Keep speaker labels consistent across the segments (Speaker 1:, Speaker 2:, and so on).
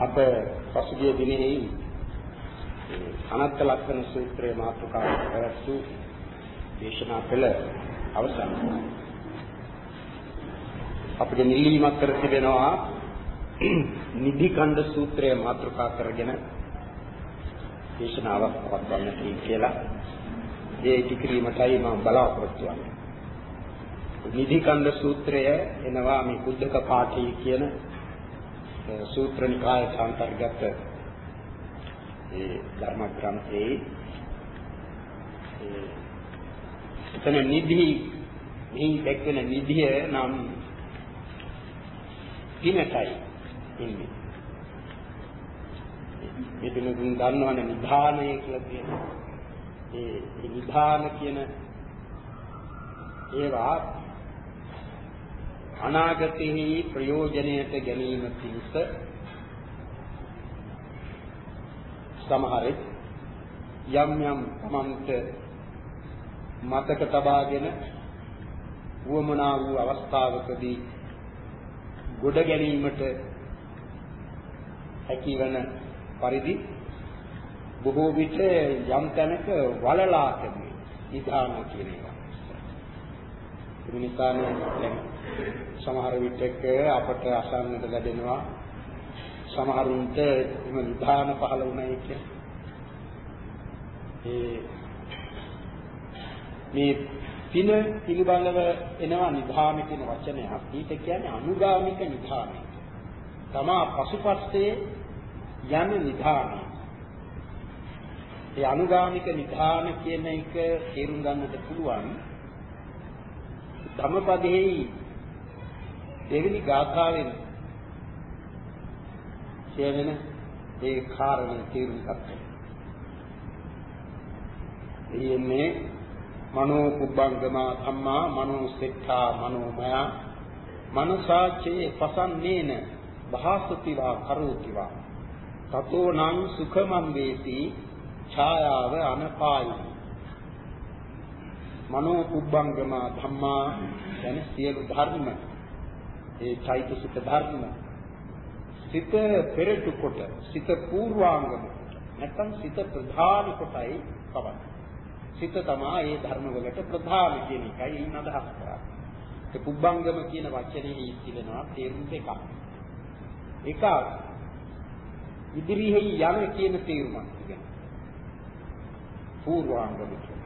Speaker 1: අප පසුගිය දිනෙහි අනත්ත ලක්ෂණ සූත්‍රයේ මාතෘකාව පැවැත්වූ දේශනා පෙළ අවසන්. අපිට නිලීමක් කර තිබෙනවා නිදි කණ්ඩ සූත්‍රය මාතෘකා කරගෙන දේශනාවක් පවත්වන්නට කියලා. ඒ ඉතික්‍රීමටයි මම බලාපොරොත්තු වෙන්නේ. නිදි කණ්ඩ සූත්‍රය එනවා මේ බුද්ධක පාඨය කියන සූත්‍ර නිකාය අන්තර්ගත ඒ ධර්ම ග්‍රන්ථයේ ඒ එතන නිදි මේ දැක්වෙන නිදිය නම් පිනටයි ඉන්නේ. මෙතන දුන් දන්නවනේ නිධානය කියලා කියනවා. ඒ නිධාන කියන ඒවා අනාගතෙහි ප්‍රයෝජනයට ගැනීම පිණිස සමහරෙක් යම් යම් තමන්ට මතක තබාගෙන වුවමනා වූ අවස්ථාවකදී ගොඩ ගැනීමට හැකිවන පරිදි බොහෝ විට යම් තැනක වලලා තිබේ නිධාන කියන ඒවා. ඒ නිසානේ දැන් සමහර විටක අපට අසන්නට ලැබෙනවා සමහරුන්ට එම නිධාන පහළ වුණයි කියන්නේ. ඒ මේ පින පිළිබඳව එනවා නිධාන කියන වචනයක්. ඊට කියන්නේ අනුගාමික නිධානය. තමා පසුපස්සේ යන නිධානය. ඒ අනුගාමික නිධාන කියන එක තේරුම් ගන්නට පුළුවන්. ධම්මපදයේ දෙවෙනි ගාථාවෙන් කියවෙන ඒ කාරණේ තේරුම් ගන්න. එන්නේ මනෝ කුබ්බංගමා ධම්මා මනෝ සෙට්ඨා මනෝමය මනසාචේ පසන්නේන භාසතිවා කරෝතිවා. තතෝ නං සුඛමං වේති ඡායාව අනපායි. මනෝ කුබ්බංගමා ධම්මා යන සියලු ධර්ම ඒ චෛතසික ධර්ම සිත පෙරටු කොට සිත පූර්වාංගම නැත්නම් සිත ප්‍රධාන කොටයි පවන්නේ සිත තමයි ඒ ධර්ම වලට ප්‍රධාන කියන එකයි ඉන්න අදහස් කරන්නේ. ඒ පුබ්බංගම කියන වචනේ ඉතිලනවා තේරුම් දෙකක්. එකක් ඉදිරියෙහි යන කියන තේරුමක් තිබෙනවා. పూర్වාංගම කියන.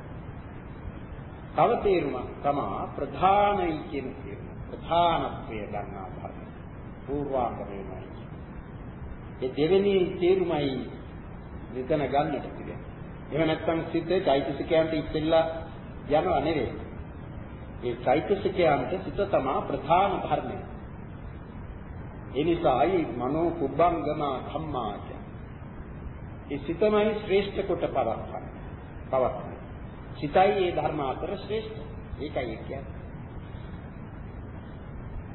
Speaker 1: තව තේරුමක් තමයි ප්‍රධානයි කියන තේරුම. ප්‍රධානත්වය ගන්නා ධර්ම. పూర్වාංගමයි. ඒ දෙවෙනි තේරුමයි මෙතන ගන්නට තිබෙනවා. එහෙම නැත්නම් සිත චෛතසිකයන්ට ඉස්සෙල්ලා යනවා නෙවෙයි. ඒ චෛතසිකයන්ට සිත තමා ප්‍රධාන ධර්මය. ඒ නිසායි මනෝ කුබ්බංගම ධම්මාච. ඒ සිතමයි ශ්‍රේෂ්ඨ කොට පවත්වන්නේ. පවත්වන්නේ. සිතයි ඒ ධර්ම අතර ශ්‍රේෂ්ඨ. ඒකයි කියන්නේ.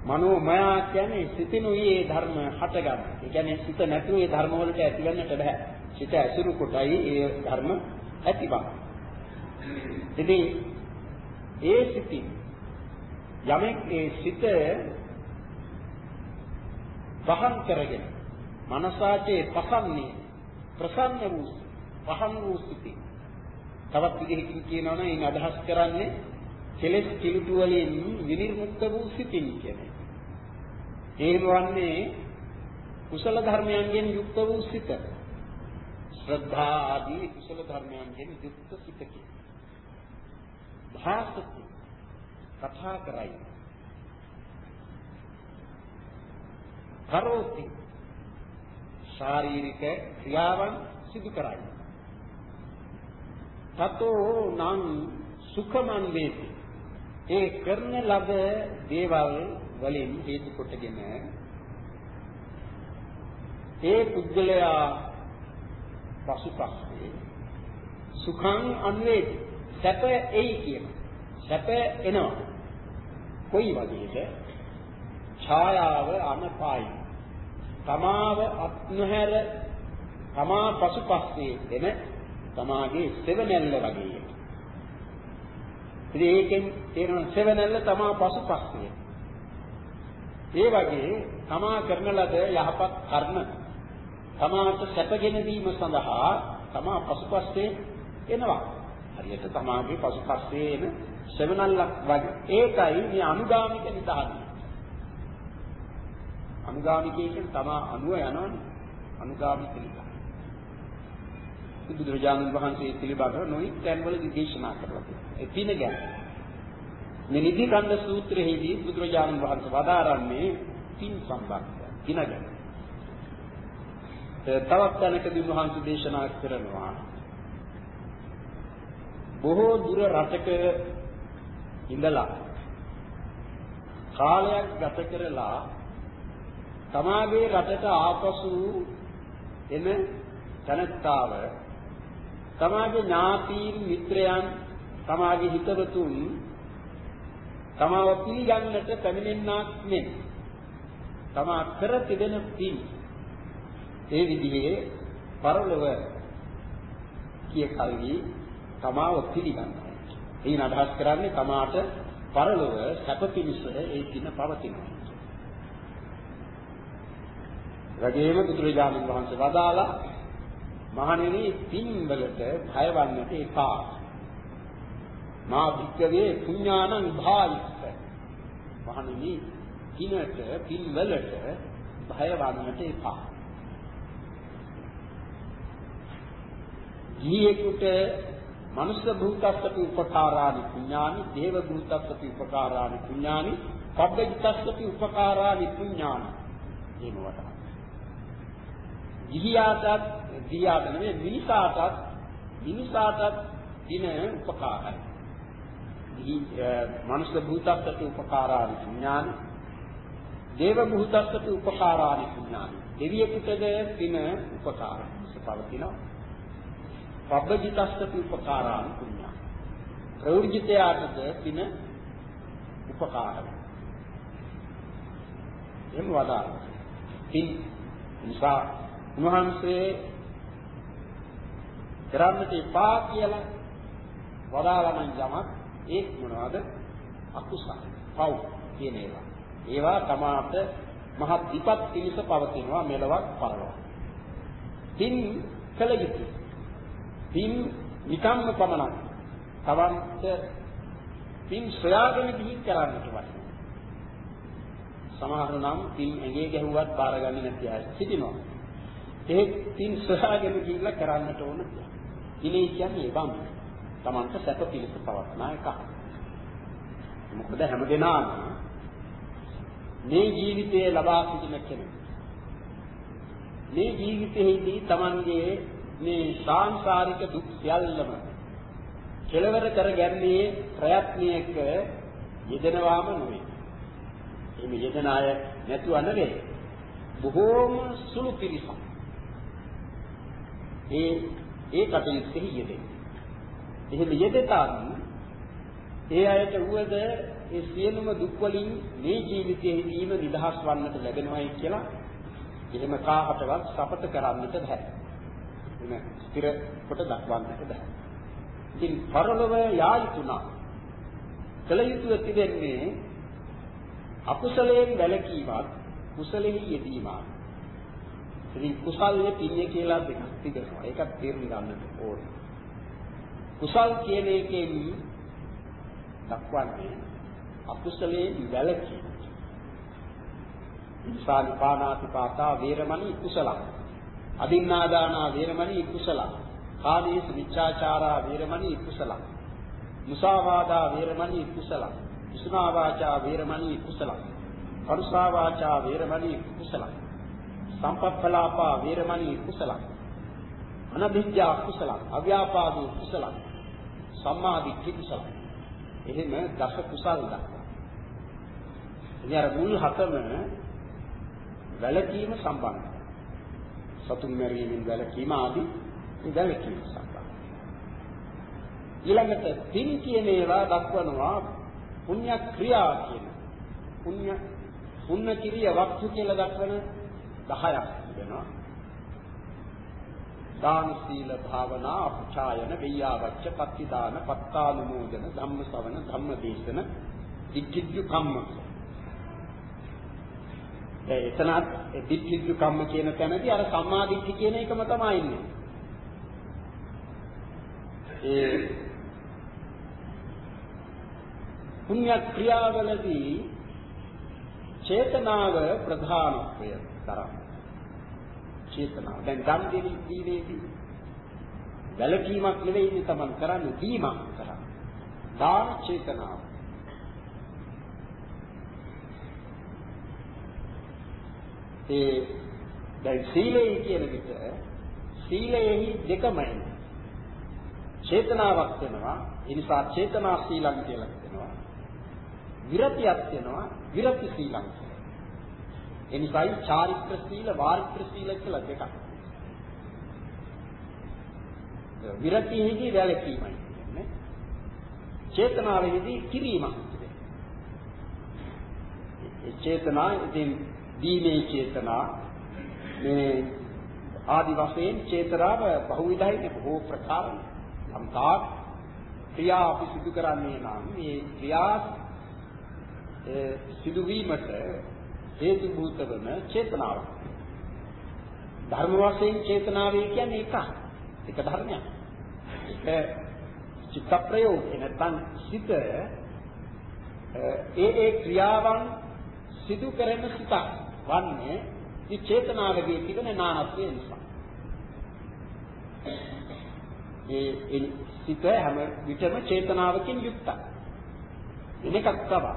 Speaker 1: මනෝමය කියන්නේ සිතිනුයි ඒ ධර්ම හටගන්න. ඒ කියන්නේ සිත නැතුව ඒ ධර්ම වලට ඇතිවෙන්නට බෑ. සිත ඇසුරු කොටයි ඒ ධර්ම ඇතිවන්නේ. ඉතින් ඒ සිතින් යමෙක් ඒ සිත වහන් කරගෙන මනසාචේ පසන්නේ ප්‍රසන්න වූ පහන් වූ සිතින් තවත් විදිහකින් කියනවා නම් ඒ අදහස් කරන්නේ කෙලෙස් කිලුටු වලින් විනිර්මුක්ත වූ සිතින් කියන්නේ. ඒ වන්නේ කුසල ධර්මයන්ගෙන් යුක්ත වූ සිත. ශ්‍රද්ධා ආදී කුසල ධර්මයන්ගෙන් යුක්ත සිතකි. භාසති කථා කරයි. කරෝති ශාරීරික ක්‍රියාවන් සිදු කරයි. තතෝ නං සුඛමන් වේති. ඒ කරන ලද දේවල් වලින් හේතු කොටගෙන ඒ පුද්ගලයා පසුපස්සේ සුඛං අන්වේති. සැප එයි කියන. සැප එනවා. කොයි වගේද? ඡායාව අනපායි. තමාව අත්නොහැර තමා පසුපස්සේ එන තමාගේ සෙවණැල්ල වගේ ඉතින් ඒකෙන් තේරෙන සෙවණැල්ල තමා පසුපස්සේ. ඒ වගේ තමා කරන ලද යහපත් කර්ම තමාට සැපගෙන දීම සඳහා තමා පසුපස්සේ එනවා. හරියට තමාගේ පසුපස්සේ එන සෙවණල්ලක් වගේ. ඒකයි මේ අනුගාමික නිදහස. අනුගාමිකය කියන්නේ තමා අනුව යනවනේ. අනුගාමික නිදහස. බුදුරජාණන් වහන්සේ පිළිබඳව නොයි තැන්වලදී දේශනා කරලා තියෙනවා. ඒ පින ගැන. මේ නිදි කන්ද සූත්‍රයේදී බුදුරජාණන් වහන්සේ වදාරන්නේ පින් සම්බන්ධය. පින ගැන. තවත් තැනකදී උන්වහන්සේ දේශනා කරනවා බොහෝ දුර රටක ඉඳලා කාලයක් ගත කරලා තමාගේ රටට ආපසු එන තනත්තාව තමාගේ ඥාතීන් මිත්‍රයන් තමාගේ හිතවතුන් තමාව පිළිගන්නට පැමිණෙන්නක් නෙමෙයි. තමා කර තිබෙන පින් ඒ විදිහේ පරලොව කිය කල්හි තමාව පිළිගන්නවා. එයින් අදහස් කරන්නේ තමාට පරලොව සැප පිණිස ඒ පින පවතිනවා. රජේම පුදුරජාණන් වහන්සේ වදාලා මහණෙනි පින්වලට භයවන්නට එපා. මා වික්කවේ පුඤ්ඤානං භාවිස්ස. මහණෙනි පිනට පින්වලට භයවන්නට එපා. ගිහියෙකුට මනුෂ්‍ය භූතස්සති උපකාරානි පුඤ්ඤානි දේව භූතස්සති උපකාරානි පුඤ්ඤානි පබ්බජිතස්සති උපකාරානි පුඤ්ඤානි එහෙම වටහා ගිහියාටත් ගිහියාට නෙවෙයි මිනිසාටත් මිනිසාටත් දින උපකාරයි ගිහි මනුෂ්‍ය භූතස්සති උපකාරානි පුඤ්ඤානි දේව භූතස්සති උපකාරානි පුඤ්ඤානි දෙවියෙකුටද දින උපකාරයි පවතිනවා පබ්බජිතස්සති උපකාරානි පුඤ්ඤා. ප්‍රවෘජිතයාටද පින උපකාරයි. එහෙම වදා. පින් නිසා උන්වහන්සේ කරන්නට එපා කියලා වදාළම යමක් ඒ මොනවද? අකුසල. පව් කියන ඒවා. ඒවා තමාට මහත් විපත් පිණිස පවතිනවා මෙලවක් පරලොව. පින් කළ යුතුයි. පින් නිකම්ම පමණක් තවන්ත පින් සොයාගෙන ගිහින් කරන්නට වටිනවා. සමහර නම් පින් ඇඟේ ගැහුවත් බාරගන්නේ නැති අය සිටිනවා. ඒ පින් සොයාගෙන ගිහිල්ලා කරන්නට ඕන. ඉනේ කියන්නේ ඒ බඳු. Tamanta සැප පිණිස පවත්නා එකක්. මොකද හැමදෙනාම මේ ජීවිතයේ ලබා සිටින කෙනෙක්. මේ ජීවිතයේදී Tamanගේ මේ සාංශාරික දුක් සියල්ලම කෙලවර කරගන්නේ ප්‍රයත්නයක යෙදෙනවාම නෙවෙයි. එහෙම යෙදෙන අය නැතුව නෙවෙයි. බොහෝම සුළු පිරිසක්. ඒ ඒ කටයුත්තේ යෙදෙන්නේ. එහෙම යෙදෙතන් ඒ අයට වුවද ඒ සියලුම දුක් වලින් මේ ජීවිතයේදීම නිදහස් වන්නට ලැබෙනවායි කියලා එහෙම කාහටවත් සපත කරන්නට බෑ. එන ස්ථිර කොට දක්වන්නට බෑ. ඉතින් පරලොව යා යුතුනා. කල යුතුව තිබෙන්නේ අකුසලයෙන් වැළකීමත් කුසලෙහි යෙදීමත්. ඉතින් කුසල්ය පින්නේ කියලා දෙකක් තිබෙනවා. ඒකත් තේරුම් ගන්නට ඕනේ. කුසල් කියන එකෙන් දක්වන්නේ අකුසලයෙන් වැළකීම. ඉන්සාලි පානාති පාතා වේරමණී කුසලං අදින්නාදානා වේරමණී කුසල. කාමීස විචාචාරා වේරමණී කුසල. මුසාවාදා වේරමණී කුසල. විසුනා වාචා වේරමණී කුසල. පරුසා වාචා වේරමණී කුසල. සම්පප්පලාපා වේරමණී කුසල. අනභිජ්ජා කුසල. අව්‍යාපාදෝ කුසල. සම්මාදිට්ඨි කුසල. එහෙම දස කුසල් දක්වනවා. ඉතින් අර මුල් හතම වැළකීම සම්බන්ධයි. සතුන් මැරීමෙන් වැළකීම ආදී මේ වැළකීම සම්බන්ධ. ඊළඟට පින් කියන ඒවා දක්වනවා පුණ්‍ය ක්‍රියා කියන. පුණ්‍ය පුණ්‍ය කිරිය වක්තු කියලා දක්වන 10ක් තිබෙනවා. දාන සීල භාවනා අපචායන වෙය්‍යාවච්ච පත්තිදාන පත්තානුමෝදන ධම්ම ශ්‍රවණ ධම්ම දේශන ඉක්කිජ්ජු කම්ම එතනත් දිට්ඨිජු කම්ම කියන තැනදී අර සම්මා දිට්ඨි කියන එකම තමයි ඉන්නේ. ඒ පුණ්‍ය ක්‍රියාවලදී චේතනාව ප්‍රධානත්වය තරම්. චේතනාව. දැන් ගම් දෙවි දීවේදී වැලකීමක් නෙවෙයි තමන් කරන්නේ දීමක් කරා. දාන චේතනාව. ඒ දැන් සීලය කියන විට සීලයෙහි දෙකමයි. චේතනාවක් වෙනවා. ඒ නිසා චේතනා සීලං කියලා කියනවා. විරතියක් වෙනවා. විරති සීලං කියලා. ඒ නිසායි චාරිත්‍ර සීල වාරිත්‍ර සීල කියලා දෙකක්. විරතියෙහිදී වැළකීමයි කියන්නේ. චේතනාවෙහිදී කිරීමක්. ඒ චේතනා ඉතින් දීමේ චේතනා මේ ආදි වශයෙන් චේතනාව බහුවිධයි බොහෝ ප්‍රකාරයි. සම්තාක් ක්‍රියා අපි සිදු කරන්නේ නම් මේ ක්‍රියා සිදුවීමට හේතු භූත වන චේතනාව. ධර්ම වශයෙන් චේතනාවේ කියන්නේ එකක්. එක ධර්මයක්. ඒක චිත්ත ප්‍රයෝගය නැත්නම් සිත ඒ ඒ ක්‍රියාවන් සිදු කරන සිතක්. වන්නේ මේ චේතනාවගේ තිබෙන නානත්වය නිසා. ඒ සිත හැම විටම චේතනාවකින් යුක්තයි. එනකක් තමයි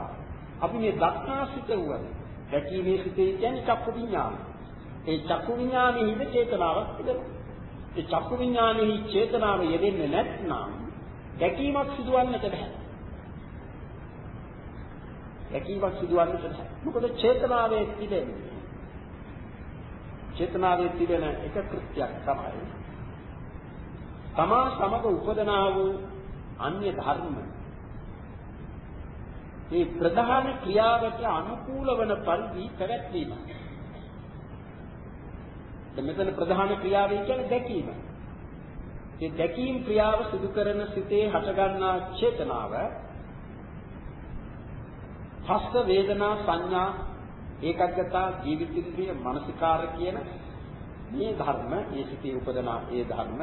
Speaker 1: අපි මේ දක්නා සිත වුණා. දැකීමේ සිතේ කියන්නේ චක්කු විඥාන. ඒ චක්කු විඥානයේ හිද චේතනාවක් තිබෙනවා. ඒ චක්කු විඥානයේ චේතනාව යෙදෙන්නේ නැත්නම් දැකීමක් සිදුවන්නට බෑ. දැකීමක් සිදුවන්නට බෑ. මොකද චේතනාවේ තිබෙන්නේ චේතනාවේ තිබෙන එක කෘත්‍යයක් තමයි තමා සමග උපදනා වූ අන්‍ය ධර්ම මේ ප්‍රධාන ක්‍රියාවට අනුකූල වන පරිදි පැවැත්වීම. මෙතන ප්‍රධාන ක්‍රියාව කියන්නේ දැකීම. ඒ දැකීම් ක්‍රියාව සිදු කරන සිතේ හටගන්නා චේතනාව හස්ත වේදනා සංඥා ඒකග්ගතා ජීවිතින්ද්‍රිය මානසිකාර කියන මේ ධර්ම මේ සිටේ උපදනා ඒ ධර්ම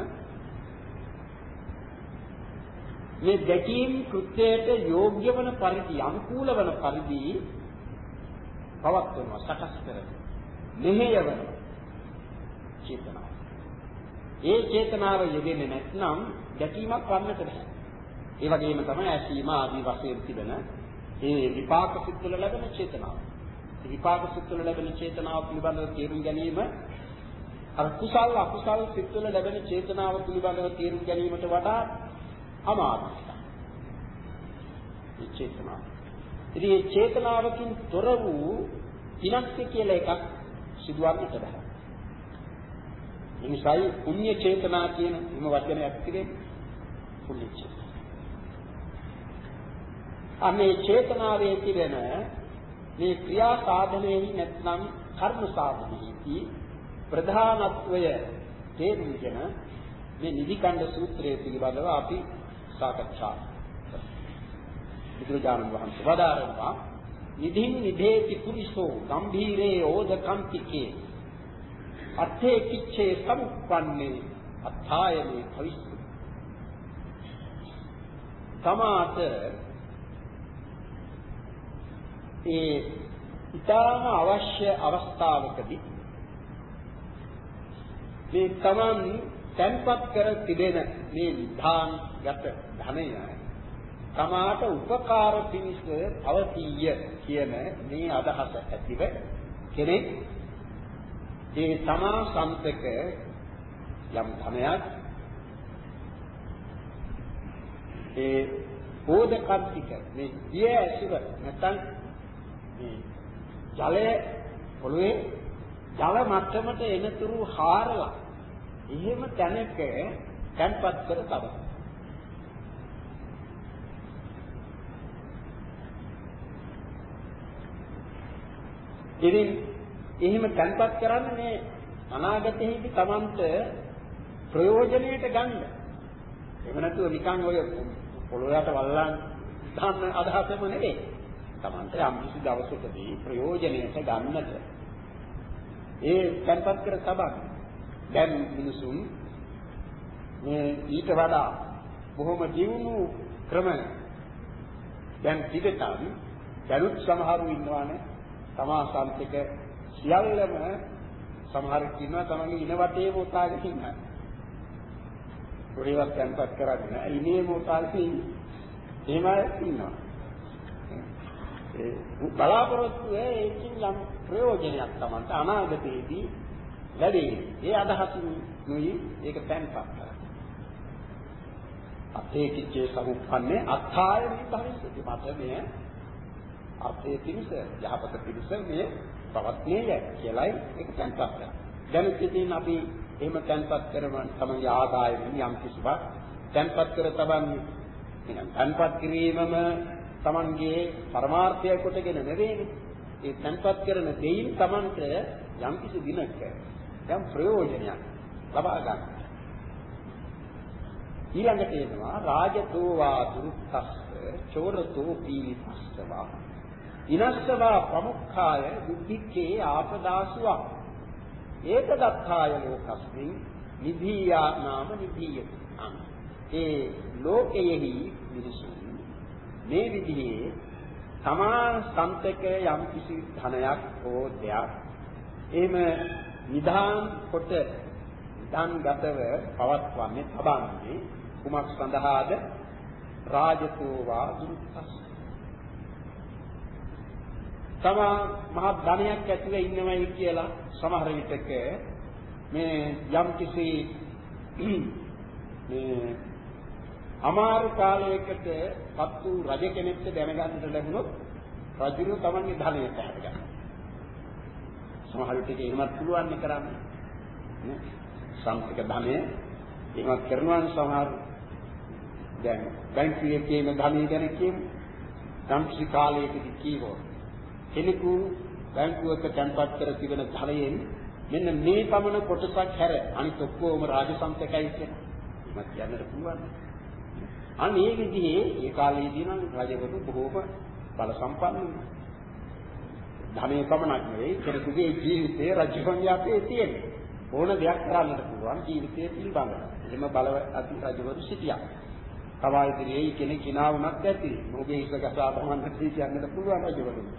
Speaker 1: මේ දැකීම් කෘත්‍යයට යෝග්‍ය වන පරිදි අනුකූල වන පරිදි පවත්වනවා සකස් කරනවා මෙහෙයවන චේතනාව. ඒ චේතනාව යෙදෙන්නේ නැත්නම් දැකීමක් වන්නට බෑ. ඒ වගේම තමයි ඇසීම ආදී වශයෙන් තිබෙන ඒ විපාක සිත්වල ලැබෙන චේතනාව. විපාක සිත්වල ලැබෙන චේතනාව පිළිබඳව තේරුම් ගැනීම අර කුසල් අකුසල් සිත්වල ලැබෙන චේතනාව පිළිබඳව තේරුම් ගැනීමට වඩා අමාරුයි. මේ චේතනාව. ඉතින් මේ චේතනාවකින් තොර වූ විනාශය කියලා එකක් සිදුවන්නට බෑ. එනිසායි පුණ්‍ය චේතනා කියන මේ වචනයක් තිබෙන්නේ පුණ්‍ය චේතනා. අනේ චේතනාවේ තිබෙන මේ ක්‍රියා සාධනෙහි නැත්නම් කර්ම සාධනෙහි ප්‍රධානත්වය තේරුම්ගෙන මේ නිදිකණ්ඩ සූත්‍රය පිළිබඳව අපි සාකච්ඡා. බුදුරජාණන් වහන්සේ වදාරනවා නිධින් නිදේති පුරිසෝ ගම්භීරේ ඕදකම්තිකේ අත්තේ කිච්ඡේ සමුප්පන්නේ අත්ථායනේ භවිස්සු තමාත ඒ ඊටාම අවශ්‍ය අවස්ථාවකදී මේ තමන් තැන්පත් කර තිබෙන මේ නිධාන් ගත ධනය තමාට උපකාර පිණිස පවතිය කියන මේ අදහස ඇතිව කෙනෙක් ඒ තමා සම්පක යම් ධනයක් ඒ බෝධකන්තික මේ දිය ඇසුර නැත්නම් මේ ජලය පොළවේ ජල මට්ටමට එනතුරු හාරලා එහෙම තැනක තැන්පත් කර තබන. ඉතින් එහෙම තැන්පත් කරන්නේ මේ අනාගතයේදී Tamanට ප්‍රයෝජනෙට ගන්න. එහෙම නැතුව නිකන් ඔය පොළොවට වල්ලන් දාන්න අදහසම නෙවෙයි. Tamante යම් කිසි දවසකදී ප්‍රයෝජනයට ගන්නට ඒ තැන්පත් කර තබන්න. දැන් මිනිසුන් මේ ඊට වඩා බොහොම දියුණු ක්‍රම දැන් පිටතන් දැනුත් සමහරු ඉන්නවානේ තමා සම්පික සියල්ලම සමහරක් ඉන්නවා තමන්ගේ ඉන වටේම උතාගෙන ඉන්නවා. පොඩිවක් තැන්පත් කරන්නේ නැහැ. ඉනේ මොතාලේ එහෙම ඉන්නවා. ඒ බලාපොරොත්තු ඒකින් යම් ප්‍රයෝජනයක් තමයි අනාගතයේදී ලැබෙන්නේ. ඒ අදහසින් නුයි ඒක තැන්පත් කරන්නේ. අපේ කිච්චේ සමුප්පන්නේ අත්ථාය විභවිස්සති මත මේ අපේ පිරිස යහපත පිරිස මේ පවත්නේය කියලායි ඒක තැන්පත් කරන්නේ. දැන් ඉතින් අපි එහෙම තැන්පත් කරන තමන්ගේ ආදායමින් යම් කිසිවක් තැන්පත් කර තබන්නේ. එහෙනම් තැන්පත් කිරීමම තමන්ගේ පරමාර්ථය කොටගෙන නෙවෙයි. ඒ තැන්පත් කරන දෙයින් තමන්ට යම් කිසි දිනක යම් ප්‍රයෝජනයක් ලබා ගන්න. ඊළඟට එනවා රාජතෝ වා දුක්ඛස්ස චෝරතෝ පීලිපස්සවා ඉනස්සවා ප්‍රමුඛාය බුද්ධිකේ ආපදාසුවා ඒක දත්තාය ලෝකස්මින් නිධීයා නාම නිධීයති. ඒ ලෝකයෙහි මිනිසුන් මේ විදිහේ සමාන සම්තක යම් කිසි ධනයක් හෝ දෙයක්. එහෙම නිදාන් කොට නිදාන්ගතව පවත්වන්නේ තබන්නේ කුමක් සඳහාද රාජතෝ වා දුක්ඛස් තමා මහ ධනයක් ඇතුලේ ඉන්නවයි කියලා සමහර විටක මේ යම් කිසි මේ අමාරු කාලයකට පත් වූ රජ කෙනෙක්ට දැනගන්නට ලැබුණොත් රජුරු තමන්ගේ ධනය පැහැරගන්න. සමහර විටක එහෙමත් පුළුවන් නේ කරන්නේ. නේ? සම්පක ධනය එහෙමත් කරනවා සමහර දැන් බැංකුවේ තියෙන ධනය ගැන කියමු. සම් කිසි කාලයකදී කීවෝ කෙනෙකු බැංකුවක තැන්පත් කර තිබෙන ධනයෙන් මෙන්න මේ පමණ කොටසක් හැර අනිත් ඔක්කොම රාජසම්පතයි කියන. මම කියන්නට පුළුවන්. අන්න ඒ විදිහේ ඒ කාලේදී නම් රජවරු බොහෝම බල සම්පන්න ධනෙ පමණක් නෙවෙයි කෙනෙකුගේ ජීවිතයේ රජවන්ගේ අපේ තියෙන ඕන දෙයක් කරන්නට පුළුවන් ජීවිතය පිළිබඳව. එහෙම බලව අති රජවරු සිටියා. තවා ඉදිරියේ කෙනෙක් කිනා වුණත් ඇති. මොකද ඒක ගසා තමන්ට කියන්නට පුළුවන් රජවරුන්ට.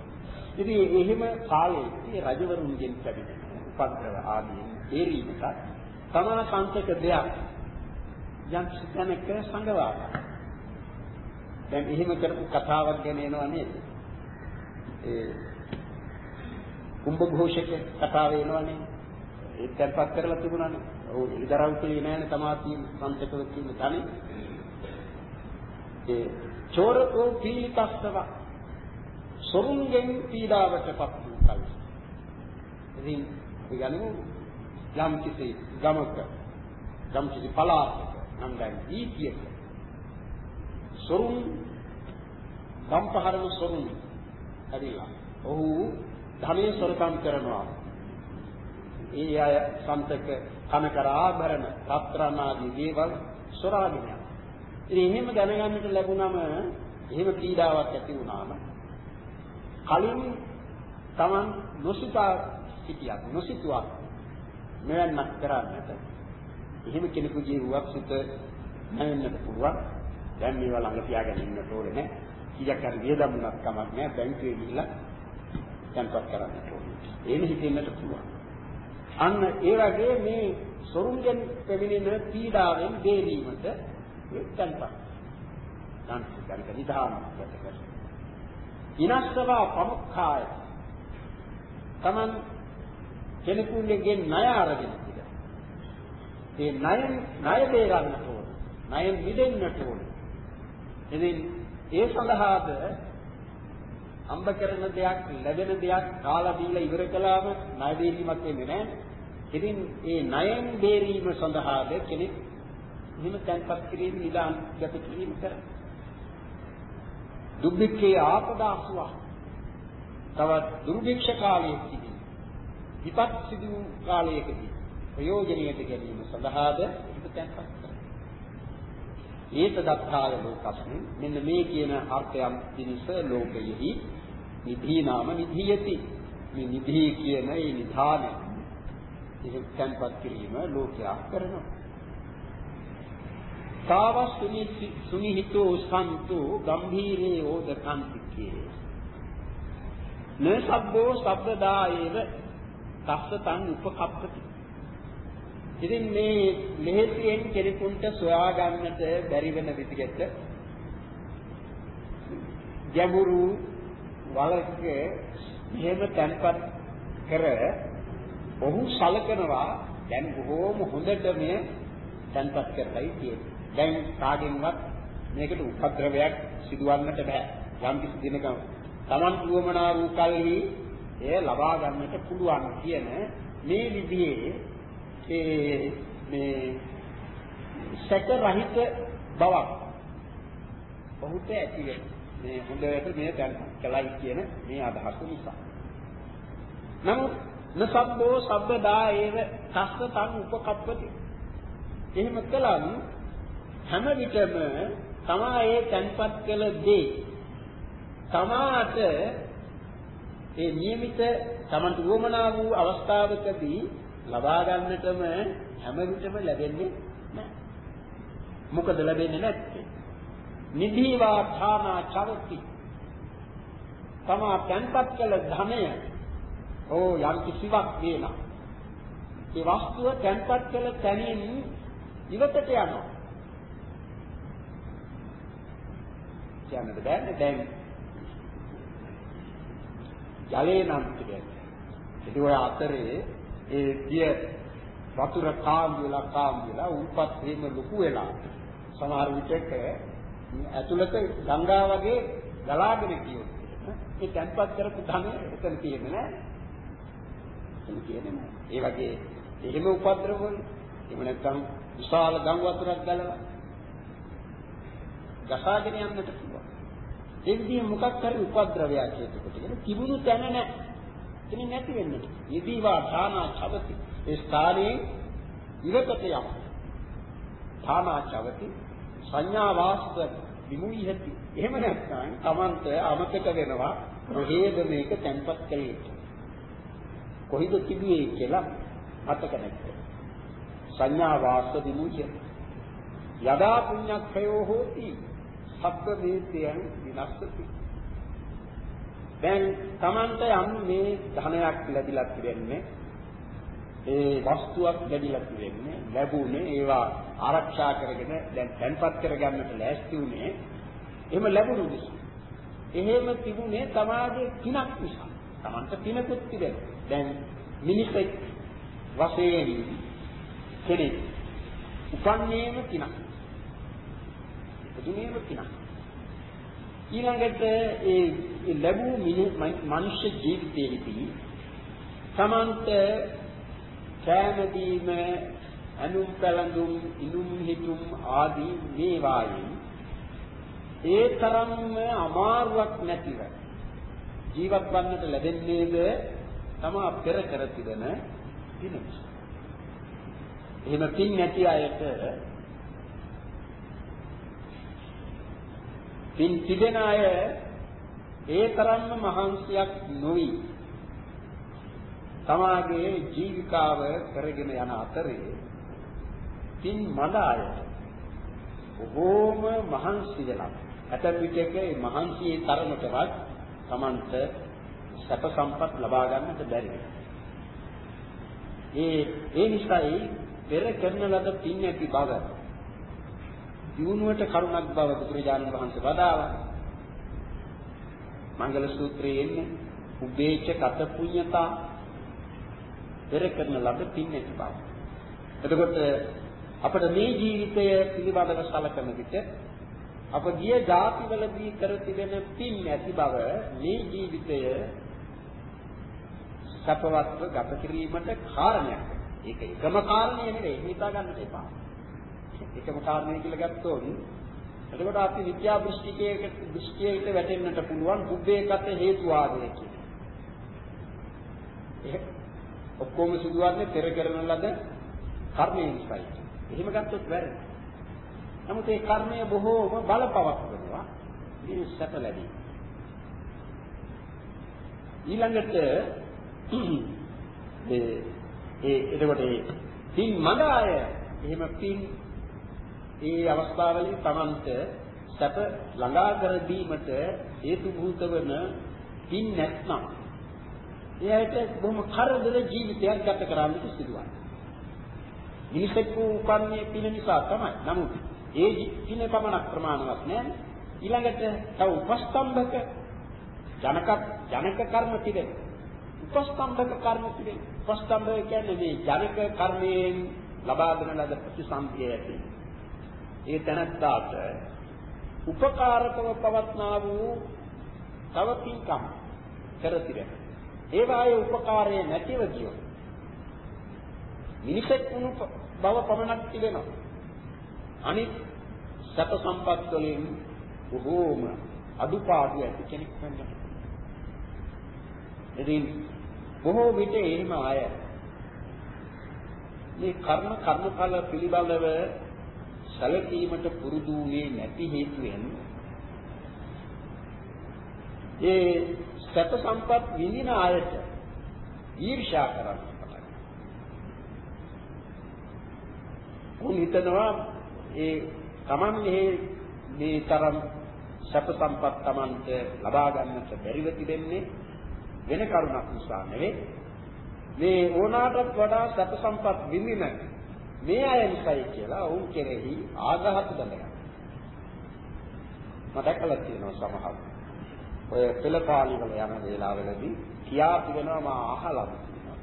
Speaker 1: ඉතින් එහෙම කාලේදී රජවරුන්ගෙන් ලැබෙන උපද්‍රව ආදී ඒරීමට තමා සංසක දෙයක් යම් සිතනක සංගවා දැන් එහෙම කරපු කතාවක් ගැන එනවා නේද ඒ කුම්භඝෝෂක කතාව එනවනේ ඒක දැන්පත් කරලා තිබුණානේ ඔව් ඉදරව් කියේ නෑනේ තමා තියෙන සංසකව කියන තනි ඒ චෝරකෝ පීතස්සව සොරුන්ගෙන් පීඩාවටපත් වූ කල. ඉතින් යනු යම් කිසි ගමක යම් කිසි පළාතක නම් දැන් දීතියක සොරුන් ගම්පහරන සොරුන් ඇවිල්ලා ඔහු ධනෙ සොරකම් කරනවා. ඒ අය සම්තක කනකර ආභරණ, රත්රන් ආදී දේවල් සොරාගෙන යනවා. ඉතින් එහෙම දැනගන්නට ලැබුණම එහෙම පීඩාවක් ඇති වුණාම කලින් Taman නොසිතා සිටියක් නොසිතුවක් මෙවන්නක් කරන්නට එහෙම කෙනෙකුගේ රුවක් සිත නැවෙන්නට පුළුවන්. දැන් මේවා ළඟ තියාගෙන ඉන්නට ඕනේ නෑ. කීයක් හරි වියදම්ුණක් කමක් නෑ. බැංකුවේ ගිහිල්ලා තැන්පත් කරන්නට ඕනේ. එහෙම හිතෙන්නට පුළුවන්. අන්න ඒ වගේ මේ සොරුන්ගෙන් පැමිණෙන පීඩාවෙන් බේරීමට තැන්පත් ගන්න ගන්න නිදානක් කරගන්න විනස්සවා ප්‍රමුඛාය. තමන් කෙනෙකුගේ ණය අරගෙන ඉඳලා. ඒ ණය ණය බේරන්නට ඕන. ණයෙන් මිදෙන්නට ඕන. ඉතින් ඒ සඳහාද අම්බ කරන දෙයක් ලැබෙන දෙයක් කාලා දීලා ඉවර කළාම ණය බේරීමක් වෙන්නේ නැහැ. ඉතින් ඒ ණයෙන් බේරීම සඳහාද කෙනෙක් එහෙම තැන්පත් කිරීම නිදාන් ගත කිරීම කරන්නේ දුර්භික්ඛේ ආපදාසුවා. තවත් දුර්භික්ෂ කාලයකදී විපත් සිදු කාලයකදී ප්‍රයෝජනීයට ගැනීම සඳහාද හිත තැන්පත් කරනවා. ඒත දත්තාය ලෝකස්මින් මෙන්න මේ කියන අර්ථයන් පිණිස ලෝකයෙහි නිධී නාම නිධියති. මේ නිධී කියන ඒ නිධාන ඒක තැන්පත් කිරීම ලෝකයා කරනවා. තාව සුනිහිතෝ සන්තෝ ගම්භීරේ ඕදකන්තිකේ නසබ්බෝ සබ්බදායේව තස්සතං උපකප්පති ඉතින් මේ මෙහෙසියෙන් කෙනෙකුට සොයා ගන්නට බැරි වෙන විදිහට ගැඹුරු වලක මෙහෙම තැන්පත් කර ඔහු සලකනවා දැන් බොහෝම හොඳට මේ තැන්පත් කරලායි තියෙන්නේ. දැන් කාගෙන්වත් මේකට උපද්‍රවයක් සිදුවන්නට බෑ. යම් කිසි දිනක Taman වුවමනා වූ කල්හි එය ලබා ගන්නට පුළුවන් කියන මේ විදිහේ ඒ මේ සැක රහිත බවක් ඔහුට ඇති වෙනවා. මේ හොඳට මේ දැන් කලයි කියන මේ අදහස නිසා. නමුත් නසබ්බෝ සබ්බදා ඒව තස්ස තං උපකප්පති. එහෙම කළම් හැම විටම තමා ඒ තන්පත් කළ දේ තමාට ඒ નિયમિત තමන්ට උවමනා වූ අවස්ථාවකදී ලබා ගන්නටම හැම විටම ලැබෙන්නේ නැහැ. මොකද ලැබෙන්නේ නැත්තේ? නිදීවා ථානා චවති. තමා තන්පත් කළ ධනය ඕ යම් කිසිවක් වේනා. ඒ වස්තුව තන්පත් කළ තැනින් ඉවතට යනවා. කියන්නද බෑනේ දැන් ජලේ නම් කියන්නේ. ඒක ඔය අතරේ ඒ දිය වතුර කාම් වෙලා කාම් වෙලා උල්පත් වීම ලොකු වෙලා සමහර විටක ඇතුළත ගංගා වගේ ගලාගෙන කියොත් ඒ තැන්පත් කරපු ධන එතන තියෙන්නේ නෑ එතන තියෙන්නේ නෑ ඒ වගේ එහෙම උපද්‍රව වල එහෙම නැත්නම් විශාල ගම් වතුරක් ගලලා ගසාගෙන යන්නට පුළුවන්. ඒ විදිහ මොකක් හරි උපද්‍රවයක් හේතු කොටගෙන තිබුණු තැන නෑ එතන නැති වෙන්නේ යෙදීවා ථානා චවති. ඒ ස්ථානයේ ඉවතට යම ථානා චවති. සංඥා වාස්ත විමුයිහති එහෙම නැත්නම් Tamanට අමතක වෙනවා කොහේද මේක තැන්පත් කළ? යුතු කොහිද තිබුණේ කියලා මතක නැත්තේ. සංඥා වාස්ත විමුයිහති යදා පුඤ්ඤක්ඛයෝ හෝති සබ්බ මේතයන් විනස්සති. දැන් Tamanට යම් මේ ධනයක් ලැබිලා තිබෙන්නේ ඒ වස්තුවක් ලැබිලා තිබෙන්නේ ලැබුණේ ඒවා ආරක්ෂා කරගෙන දැන් තැන්පත් කරගන්නට ලෑස්ති උනේ එහෙම ලැබුණු නිසා. එහෙම තිබුණේ තමාගේ කිනක් නිසා. Tamanට කිනකුත් තිබෙනවා දැන් මිනිසෙක් වශයෙන් කෙනෙක් උපන්නේම කිනක් දුනේම කිනක් ඊළඟට ඒ ලැබූ මනුෂ්‍ය ජීවිතයේදී තමන්ට කෑමදීම අනුම් පැලඳුම් ඉනුම් හිතුම් ආදී මේවායින් ඒ තරම්ම අමාරුවක් නැතිව ජීවත් වන්නට ලැබෙන්නේද තමා පෙර කර තිබෙන දිනක. එහෙම පින් නැති අයට පින් තිබෙන අය ඒ තරම්ම මහන්සියක් නොවි තමාගේ ජීවිකාව කරගෙන යන අතරේ පින් මඳ අය බොහෝම මහන්සි වෙනවා ඇතැම් විටක මේ මහන්සියේ තරමටවත් Tamanට සැප සම්පත් ලබා ගන්නට බැරි ඒ ඒ නිසායි පෙර කරන ලද පින් ඇති බව දිනුවට කරුණක් බව බුදුරජාණන් වහන්සේ වදාළා. මංගල සූත්‍රයේ එන්නේ උබේච කත පුඤ්ඤතා පෙර කරන ලද පින් ඇති බව. එතකොට අපට මේ ජීවිතය පිළිබඳව සැලකන විට අප ගිය ජාතිවලදී කර තිබෙන පින් ඇති බව මේ ජීවිතය සපවත්ව ගත කිරීමට කාරණයක්. ඒක එකම කාරණය නෙවෙයි හිතා ගන්නට එපා. එකම කාරණය කියලා ගත්තොත් එතකොට අපි විද්‍යා දෘෂ්ටිකයක දෘෂ්ටියකට වැටෙන්නට පුළුවන් බුද්ධේකත හේතුවාදය කියලා. ඒ ඔක්කොම සිදුවන්නේ පෙර කරන ලද කර්මය නිසායි. එහෙම ගත්තොත් වැරදි. නමුත් ඒ කර්මය බොහෝම බලපවත්වනවා. මේ සැප ලැබී. ඊළඟට මේ ඒ එතකොට ඒ පින් මඟ අය එහෙම පින් ඒ අවස්ථාවලින් තමන්ට සැප ළඟා කර දීමට හේතු භූත වන පින් නැත්නම් එයාට බොහොම කරදර ජීවිතයක් ගත කරන්නට සිදුවනවා. මිනිසෙකු උපන්නේ පින නිසා තමයි. නමුත් ඒ පින පමණක් ප්‍රමාණවත් නෑ. ඊළඟට තව උපස්තම්භක ජනක ජනක කර්ම තිබෙනවා. උපස්තම්භක කර්ම තිබෙනවා. උපස්තම්භක කියන්නේ මේ ජනක කර්මයෙන් ලබා දෙන ලද ප්‍රතිසන්දිය ඇති. ඒ තැනත්තාට උපකාරකව පවත්නා වූ තව පින්කම් කර තිබෙනවා. ඒ වායේ උපකාරය නැතිව කියොත් මිනිසෙක් වුණු බව පමණක් තිබෙනවා. අනිත් සත සම්පත් වලින් බොහෝම අදුපාඩු ඇති කෙනෙක් වෙනවා. ඉතින් බොහෝ විට එහෙම අය මේ කර්ම කර්මඵල පිළිබඳව සැලකීමට පුරුදු වූයේ නැති හේතුවෙන් ඒ සැප සම්පත් විඳින අයට ඊර්ෂ්‍යා කරන්න පටන් උන් හිතනවා ඒ Taman මේ මේ තරම් සැප සම්පත් Tamanට ලබා ගන්නට බැරිව තිබෙන්නේ වෙන කරුණක් නිසා නෙවෙයි. මේ ඕනාටත් වඩා සැප සම්පත් විඳින මේ අය නිසායි කියලා ඔවුන් කෙරෙහි ආඝාත දඬනවා මට දැකලා තියෙනවා සමහර ඔය පෙළපාලි වල යන වේලාවලදී කියා තිබෙනවා මා අහලා තියෙනවා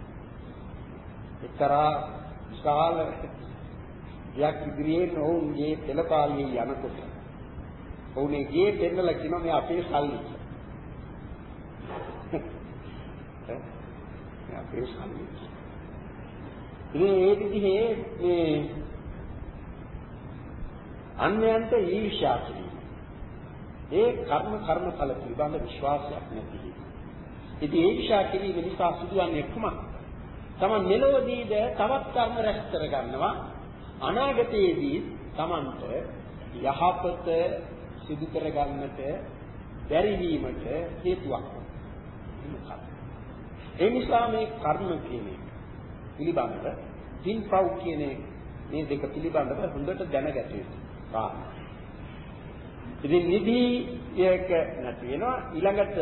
Speaker 1: එක්තරා විශාල යක් ඉදිරියේ ඔවුන්ගේ පෙළපාලියේ යනකොට ඔවුනේ ගේ පෙන්නලා කියනවා මේ අපේ සල්ලි මේ අපේ සල්ලි ඉතින් ඒ විදිහේ මේ අන්‍යයන්ට ඊර්ෂ්‍යා කිරීම. ඒ කර්ම කර්මඵල පිළිබඳ විශ්වාසයක් නැති. ඉතින් ඊර්ෂ්‍යා කිරීම නිසා සිදුවන්නේ කුමක්? තමන් මෙලොවදීද තවත් කර්ම රැස් කරගන්නවා. අනාගතයේදී තමන්ට යහපත සිදු කරගන්නට බැරි වීමට හේතුවක්. ඒ නිසා මේ කර්ම කියන්නේ පිළිබඳව පින්පව් කියන මේ දෙක පිළිබඳව හොඳට දැනගත යුතුයි. කාරණා. ඉතින් නිදි එක නැති වෙනවා. ඊළඟට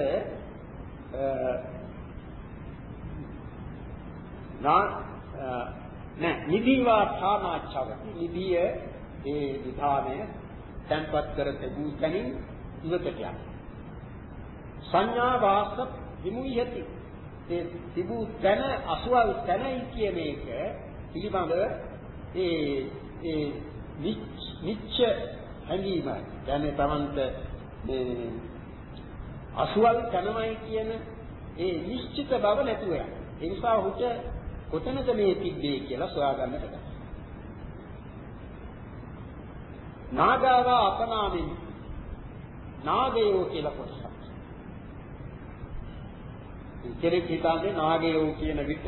Speaker 1: නා නෑ නිදිවා ථානාචවති නිදිය ඒ විධානය තැන්පත් කර තිබූ තැනින් ඉවතට යන සංඥා වාස විමුයති ඒ තිබූ තැන අසුවල් තැනයි කියන එක පිළිබඳ ඒ ඒ නිච්ච හැඟීම කියන්නේ Tamanට මේ අසුවල් තැනමයි කියන ඒ නිශ්චිත බව නැතුව යන. ඒ නිසා ඔහුට කොතනද මේ තිබ්බේ කියලා සොයාගන්නට බැහැ. නාගාව අපනාමින් නාගයෝ කියලා කොටසක්. කෙනෙක් හිතන්නේ නාගයෝ කියන විට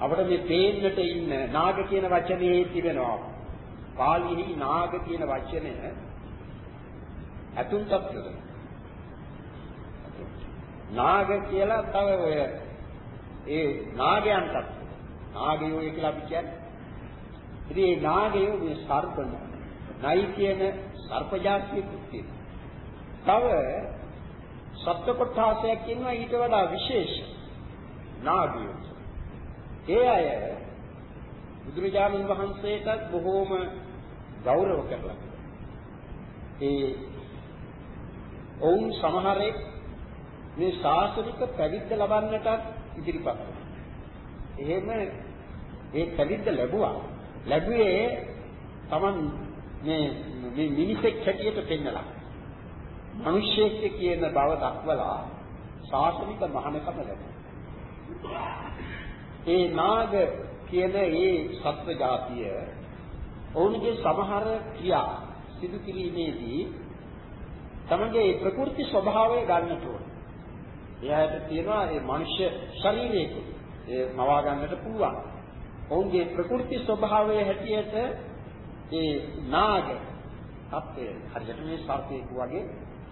Speaker 1: අපිට මේ පේන්නට ඉන්න නාග කියන වචනේ තිබෙනවා. පාලියෙහි නාග කියන වචනය අතුන් තත්ත්වද. නාග කියලා තව ඔය ඒ නාගයන්ටත් නාගයෝ කියලා අපි කියන්නේ. ඉතින් මේ නාගයෝ මේ සර්පන නයි කියන සර්ප జాතියෙකුත් තියෙනවා. තව සත්ව කොටාසයක් ඉන්නවා ඊට වඩා විශේෂ නාගයෝ. ඒ අය බුදුරජාණන් වහන්සේටත් බොහෝම ගෞරව කරලා ඒ ඔවුන් සමහරෙක් මේ ශාසනික පැවිද්ද ලබන්නටත් ඉදිරිපත් වුණා. එහෙම ඒ පැවිද්ද ලැබුවා. ලැබුවේ Taman මේ මේ මිනිසෙක් හැටියට පෙන්නලා. මිනිසෙක් කියන බව දක්වලා ශාසනික මහානකම ලැබුවා. ඒ නාග කියන ඒ සත්ව జాතිය ඔවුන්ගේ සමහර ක්‍රියා සිදු කිරීමේදී තමගේ ප්‍රකෘති ස්වභාවය ගන්නට ඕන. එයාට තියෙනවා මේ මනුෂ්‍ය ශරීරයක ඒ මවා ගන්නට පුළුවන්. ඔවුන්ගේ ප්‍රකෘති ස්වභාවය හැටියට ඒ නාග තත්ත්වය හරියට මේ සර්පයෙක් වගේ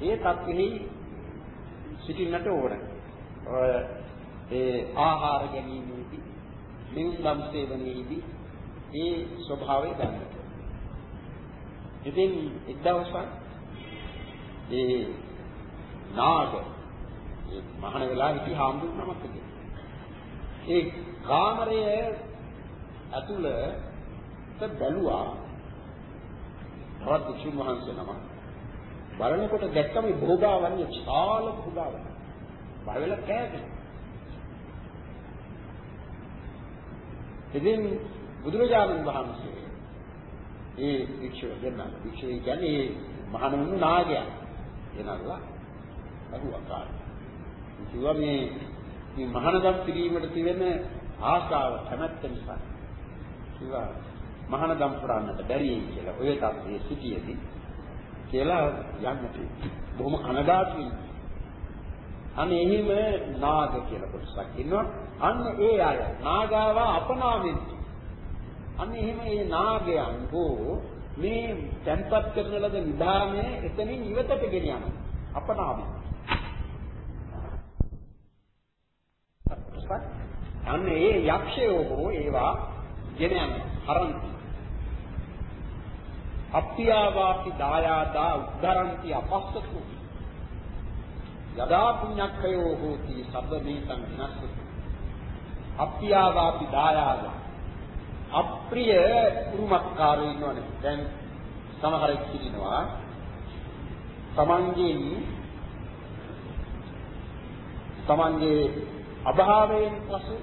Speaker 1: ඒ තත්ත්වෙහි සිටින්නට ඕන. ඒ ආහාර ගැනීමේදී මෙවුන් දම් සේවනයේදී ඒ ස්වභාවය ගන්න. ඉතින් එක් දවසක් ඒ නාග ඒ මහාන වෙලා හිටි හාමුදුරුවෝ නමක් ඒ කාමරය ඇතුළත බැලුවා. තවත් විසුණු වහන්සේ නම බලනකොට දැක්කම භෝගාවන්‍ය විශාල භෝගාවන්‍ය බයවල කෑගෙන ඉතින් බුදුරජාණන් වහන්සේ ඒ වික්ෂුව දෙන්න වික්ෂුව කියන්නේ මහණුන් නාගයා එනල්ලා අහුවා කාර්ය. කිව්වා මේ මේ මහානදම් පිළිවීමට තිබෙන ආශාව කැමැත්ත නිසා. කිව්වා මහානදම් පුරන්නට බැරි කියලා ඔය තත්ත්වයේ සිටියේදී කියලා යන්නට බොහොම කනගාටුයි. අනේ එහෙම නාග කියලා කොටසක් ඉන්නවා. අන්න ඒ අය නාගාව අපනාවෙන්. අන්න එහෙම ඒ නාගයන් හෝ මේ තැන්පත් කරන ලද නිදාමය එතනින් ඉවතට ගෙනියනවා. අපනාවෙන්. අන්න ඒ යක්ෂයෝ හෝ ඒවා ගෙන යන හරන්ති. අප්පියාවාපි දායාදා උද්ධරಂತಿ අපස්සතු. යදා පුඤ්ඤක්ඛයෝ හෝති සබ්බමේතං විනස්සති. අප්පියාවාපි දායාදා. අප්‍රිය උරුමකාරයෝ ඉන්නවනේ. දැන් සමහරෙක් ඉන්නවා. තමන්ගෙන් තමන්ගේ අභාවයෙන් පසු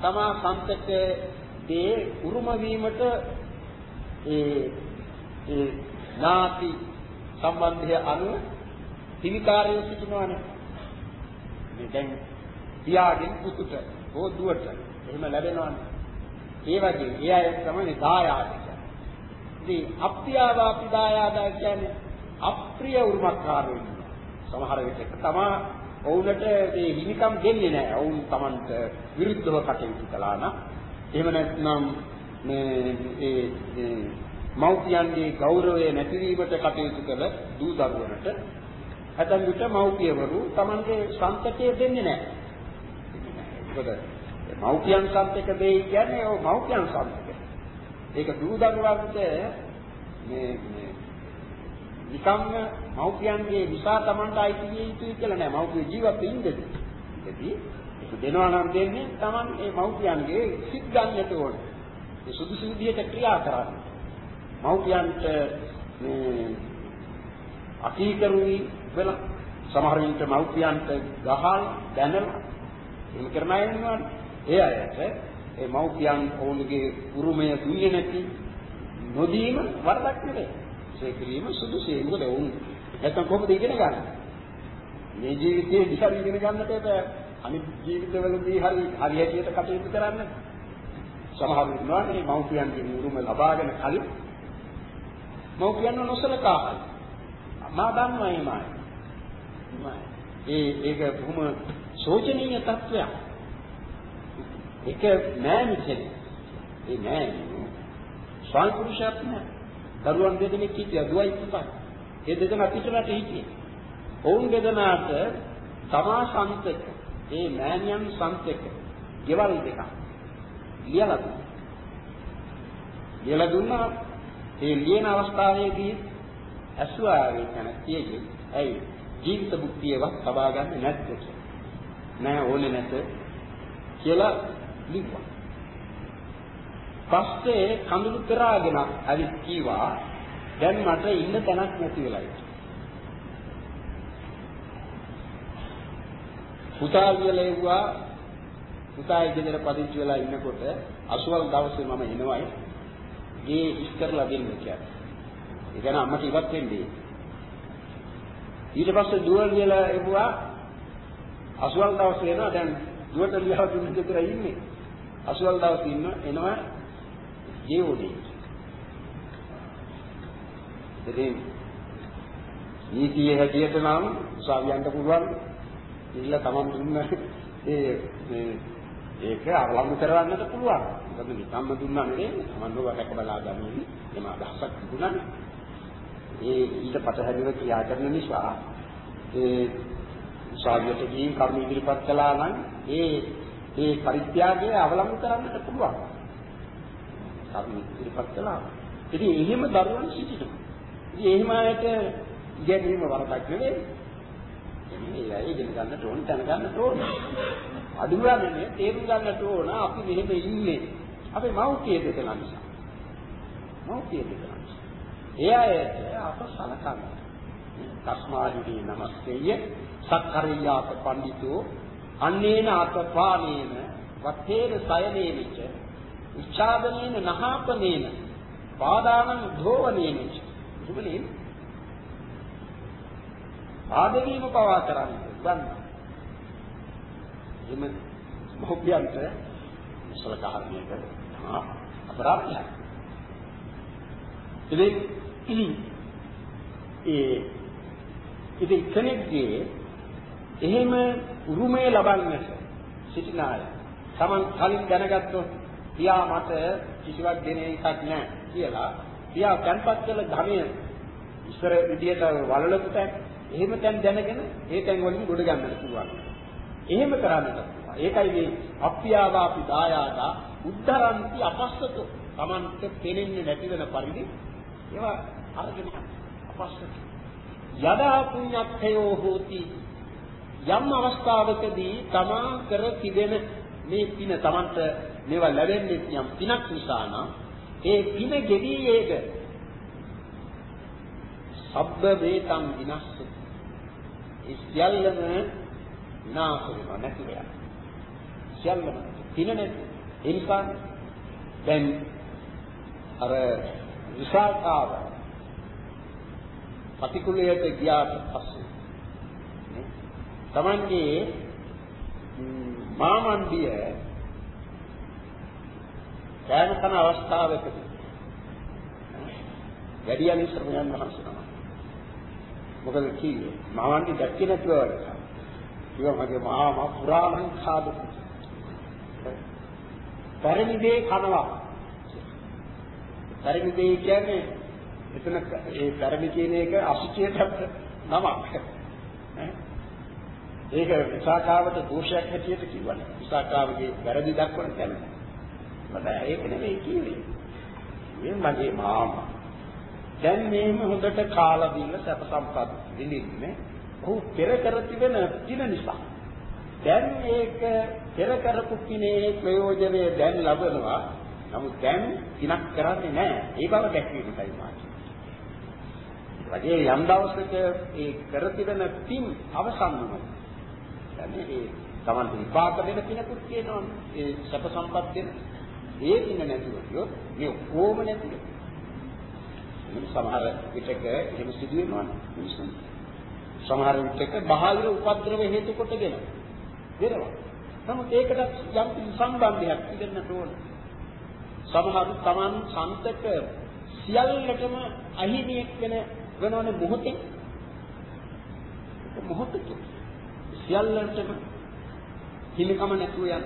Speaker 1: තමා සම්පතේ උරුම වීමට ඒ ඒ නාති සම්බන්ධය අනුව හිමිකාරයෝ සිටිනවානේ. මේ දැන් පියාගෙන් පුතුට හෝ දුවට එහෙම ලැබෙනවානේ ඒ වගේ ඒ අය තමයි දායාද කියන්නේ ඉතින් අප්‍රියවාපි දායාදා කියන්නේ අප්‍රිය උරුමකාරයෝ සමහර විට තමා ඔවුන්ට මේ හිමිකම් දෙන්නේ නැහැ. ඔවුන් Tamanට විරුද්ධව කටයුතු කළා නම් එහෙම නැත්නම් මේ ඒ මෞපියන්ගේ ගෞරවය නැතිවීමට කටයුතු කළ දූ දරුවනට ඇතන් විට මෞපියවරු Tamanගේ සන්තතිය දෙන්නේ නැහැ. මොකද මෞපියන් සන්තක දෙයි කියන්නේ ඔව් මෞපියන් සන්තක. ඒක දූ දරුවන්ට මේ මේ නිකම්ම මව්පියන්ගේ විසා Tamanට අයිති විය යුතුයි කියලා නෑ. මව්පිය ජීවත් වෙන්නේ ඉඳී. ඒක දෙනවා නම් දෙන්නේ Taman ඒ මව්පියන්ගේ සිත් ගන්නට ඕන. ඒ සුදුසු විදිහට ක්‍රියා කරන්න. මව්පියන්ට මේ අකීකරුයි වෙලා සමහර විට මව්පියන්ට ගහල් දැනලා එහෙම කරන අය ඉන්නවනේ. ඒ අයට ඒ මව්පියන් ඔවුන්ගේ උරුමය දුන්නේ නැති නොදීම වරදක් නෙවෙයි. ඒ කිරීම සුදුසුයි. මොකද වුන් නැත්තම් කොහොමද ඉගෙන ගන්න? මේ ජීවිතයේ දිහා ඉගෙන ගන්නට බෑ. අනිත් ජීවිතවලදී හරි හරි හැටියට කටයුතු කරන්න. සමහර ඉන්නවා මේ මව්පියන්ගේ උරුම ලබාගෙන කලින් මව්පියන්ව නොසලකා හරි. මා දන්නවා එමය. ඒ ඒක බොහොම සෝචනීය තත්වයක්. ඒක නෑ මිසෙන්නේ. ඒ නෑ. ස්වාමි පුරුෂයාත් නෑ. දරුවන් දෙදෙනෙක් හිටියා දුවයි පුතයි. ඒ දෙදෙනා පිටරට හිටියේ. ඔවුන් දෙදෙනාට තමා සම්පත ඒ මෑණියන් සම්පත ගෙවල් දෙකක් ලියලා දුන්නා. ලියලා දුන්නා ඒ ලියන අවස්ථාවේදී ඇසුආවේ කනතියේ ඇයි ජීවිත බුද්ධියවත් ලබා ගන්න නැද්ද කියලා. නෑ ඕනේ නැත කියලා ලිව්වා. පස්සේ කඳුළු පෙරාගෙන ඇවිත් කීවා දැන් මට ඉන්න තැනක් නැති වෙලා ඉන්නේ. පුතා කියලා එව්වා පුතා ඉගෙනර පදිංචි වෙලා ඉන්නකොට අසුවල් දවසේ මම එනවයි ගේ ඉස්තරලා දෙන්න කියලා. ඒ කියන්නේ අම්මට ඉවත් වෙන්නේ. ඊට පස්සේ දුව කියලා එව්වා අසුවල් දවසේ එනවා දැන් දුවට ලියලා දුන්න දෙතර ඉන්නේ. අසුවල් දවසේ ඉන්න එනවා ජීවුනේ. ඉතින් නීතියේ හැටියට නම් උසාවියන්ට පුළුවන් ඉල්ල තමන් දුන්න ඒ මේ ඒක අවලංගු කරවන්නට පුළුවන්. මොකද නිකම්ම දුන්නා නෙවෙයි තමන් නෝ රැක බලා ගන්නේ එම අදහසක් තිබුණානේ. ඒ ඊට පටහැදිව ක්‍රියා කරන නිසා ඒ උසාවියට ගිහින් කර්ම ඉදිරිපත් කළා නම් ඒ ඒ පරිත්‍යාගය අවලංගු කරන්නට පුළුවන්. කර්ම ඉදිරිපත් කළා. ඉතින් එහෙම දරුවන් සිටිනවා. ඉතින් එහෙම අයට ඉගෙනීම වරදක් නෙවෙයි. මේ අය ඉගෙන ගන්නට ඕන දැන ගන්නට ඕන. අදුරන්නේ තේරුම් ගන්නට ඕන අපි මෙහෙම ඉන්නේ. අපේ මෞඛ්‍ය දෙක නිසා. මෞඛ්‍ය දෙක නිසා. ඒ අයට අප සලකන්න. කස්මාදිදී නමස්තේය සක්කරියාත පඬිතෝ අන්නේන අතපානේන වත්තේන සයනේවිච උච්චාදනේන නහාපනේන පාදානං ධෝවනේන දුබලේ ආදවීම පවා කරන්නේ ගන්න. එම මොහොබ්බයන්ට සලකහන්නේක අපරාධයක්. ඉතින් ඒ ඉතින් කෙනෙක්ගේ එහෙම උරුමය ලබන්නට සිටින අය Taman කලින් දැනගත්තොත් පියා මට කිසිවක් දෙන එකක් නැහැ කියලා පියා තැන්පත් කළ ධනය ඉස්සර විදියට වලලපු තැන් එහෙම තැන් දැනගෙන ඒ තැන් වලින් ගොඩ ගන්නට පුළුවන්. එහෙම කරන්නට පුළුවන්. ඒකයි මේ අප්පියාවාපි දායාදා උද්ධරන්ති අපස්සතු Tamanට පෙනෙන්නේ නැති වෙන පරිදි ඒවා අරගෙන අපස්සතු යදා පුඤ්ඤක්ඛයෝ හෝති යම් අවස්ථාවකදී තමා කර තිබෙන මේ පින Tamanට මේවා ලැබෙන්නේ යම් පිනක් නිසා නම් ඒ පින ගෙවී යේද සබ්බ වේතං විනස්ස ඒ සියල්ලම විනාශ වෙනවා නැති වෙනවා. සියල්ලම පින නැති. ඒ නිසා දැන් අර විසාකාව පටිකුලයට ගියාට පස්සේ තමන්ගේ මාමණ්ඩිය කෑම කන අවස්ථාවකදී වැඩියනි ශ්‍රමයන් වහන්සේ තමයි. මොකද කිව්වේ මාමණ්ඩි දැක්කේ නැතුව වඩා. කිව්වා මගේ මාමා පුරාණං සාදු. පරිණි දේ කනවා. පරිණි දේ කියන්නේ එතන ඒ පරිණි කියන එක අසුචියට නමක්. ඒක විසාකාවට දෝෂයක් හැටියට කිව්වනේ. විසාකාවගේ වැරදි දක්වන තැන. මට ඒක නෙමෙයි කිව්වේ. මේ මගේ මාමා. දැන් මේම හොඳට කාලා බිල්ල සැප සම්පත් විඳින්නේ. ඔහු පෙර කර තිබෙන පින නිසා. දැන් ඒක පෙර කරපු පිනේ ප්‍රයෝජනය දැන් ලබනවා. නමුත් දැන් පිනක් කරන්නේ නැහැ. ඒ බව දැක්වීමයි මාත්. වගේ යම් දවසක ඒ කර තිබෙන පින් අවසන් වෙනවා. කියන්නේ ඒ Taman විපාක දෙන පිනකුත් කියනවනේ. ඒ සැප සම්පත් දෙන. ඒ පින නැතුව කියොත් මේ කොහොම නැතිද? සමහර විටක එහෙම සිදු වෙනවනේ මිනිස්සුන්. සමහර විටක බාහිර උපද්‍රව හේතු කොටගෙන වෙනවා. නමුත් ඒකට යම් සම්බන්ධයක් ඉගෙනන්න ඕන. සමහර Taman සන්තක සියල්ලටම අහිමියෙක් වෙන වෙනවනේ මොහොතේ මොහොතේ සියල්ලන්ටම හිමිකම නැතුව යන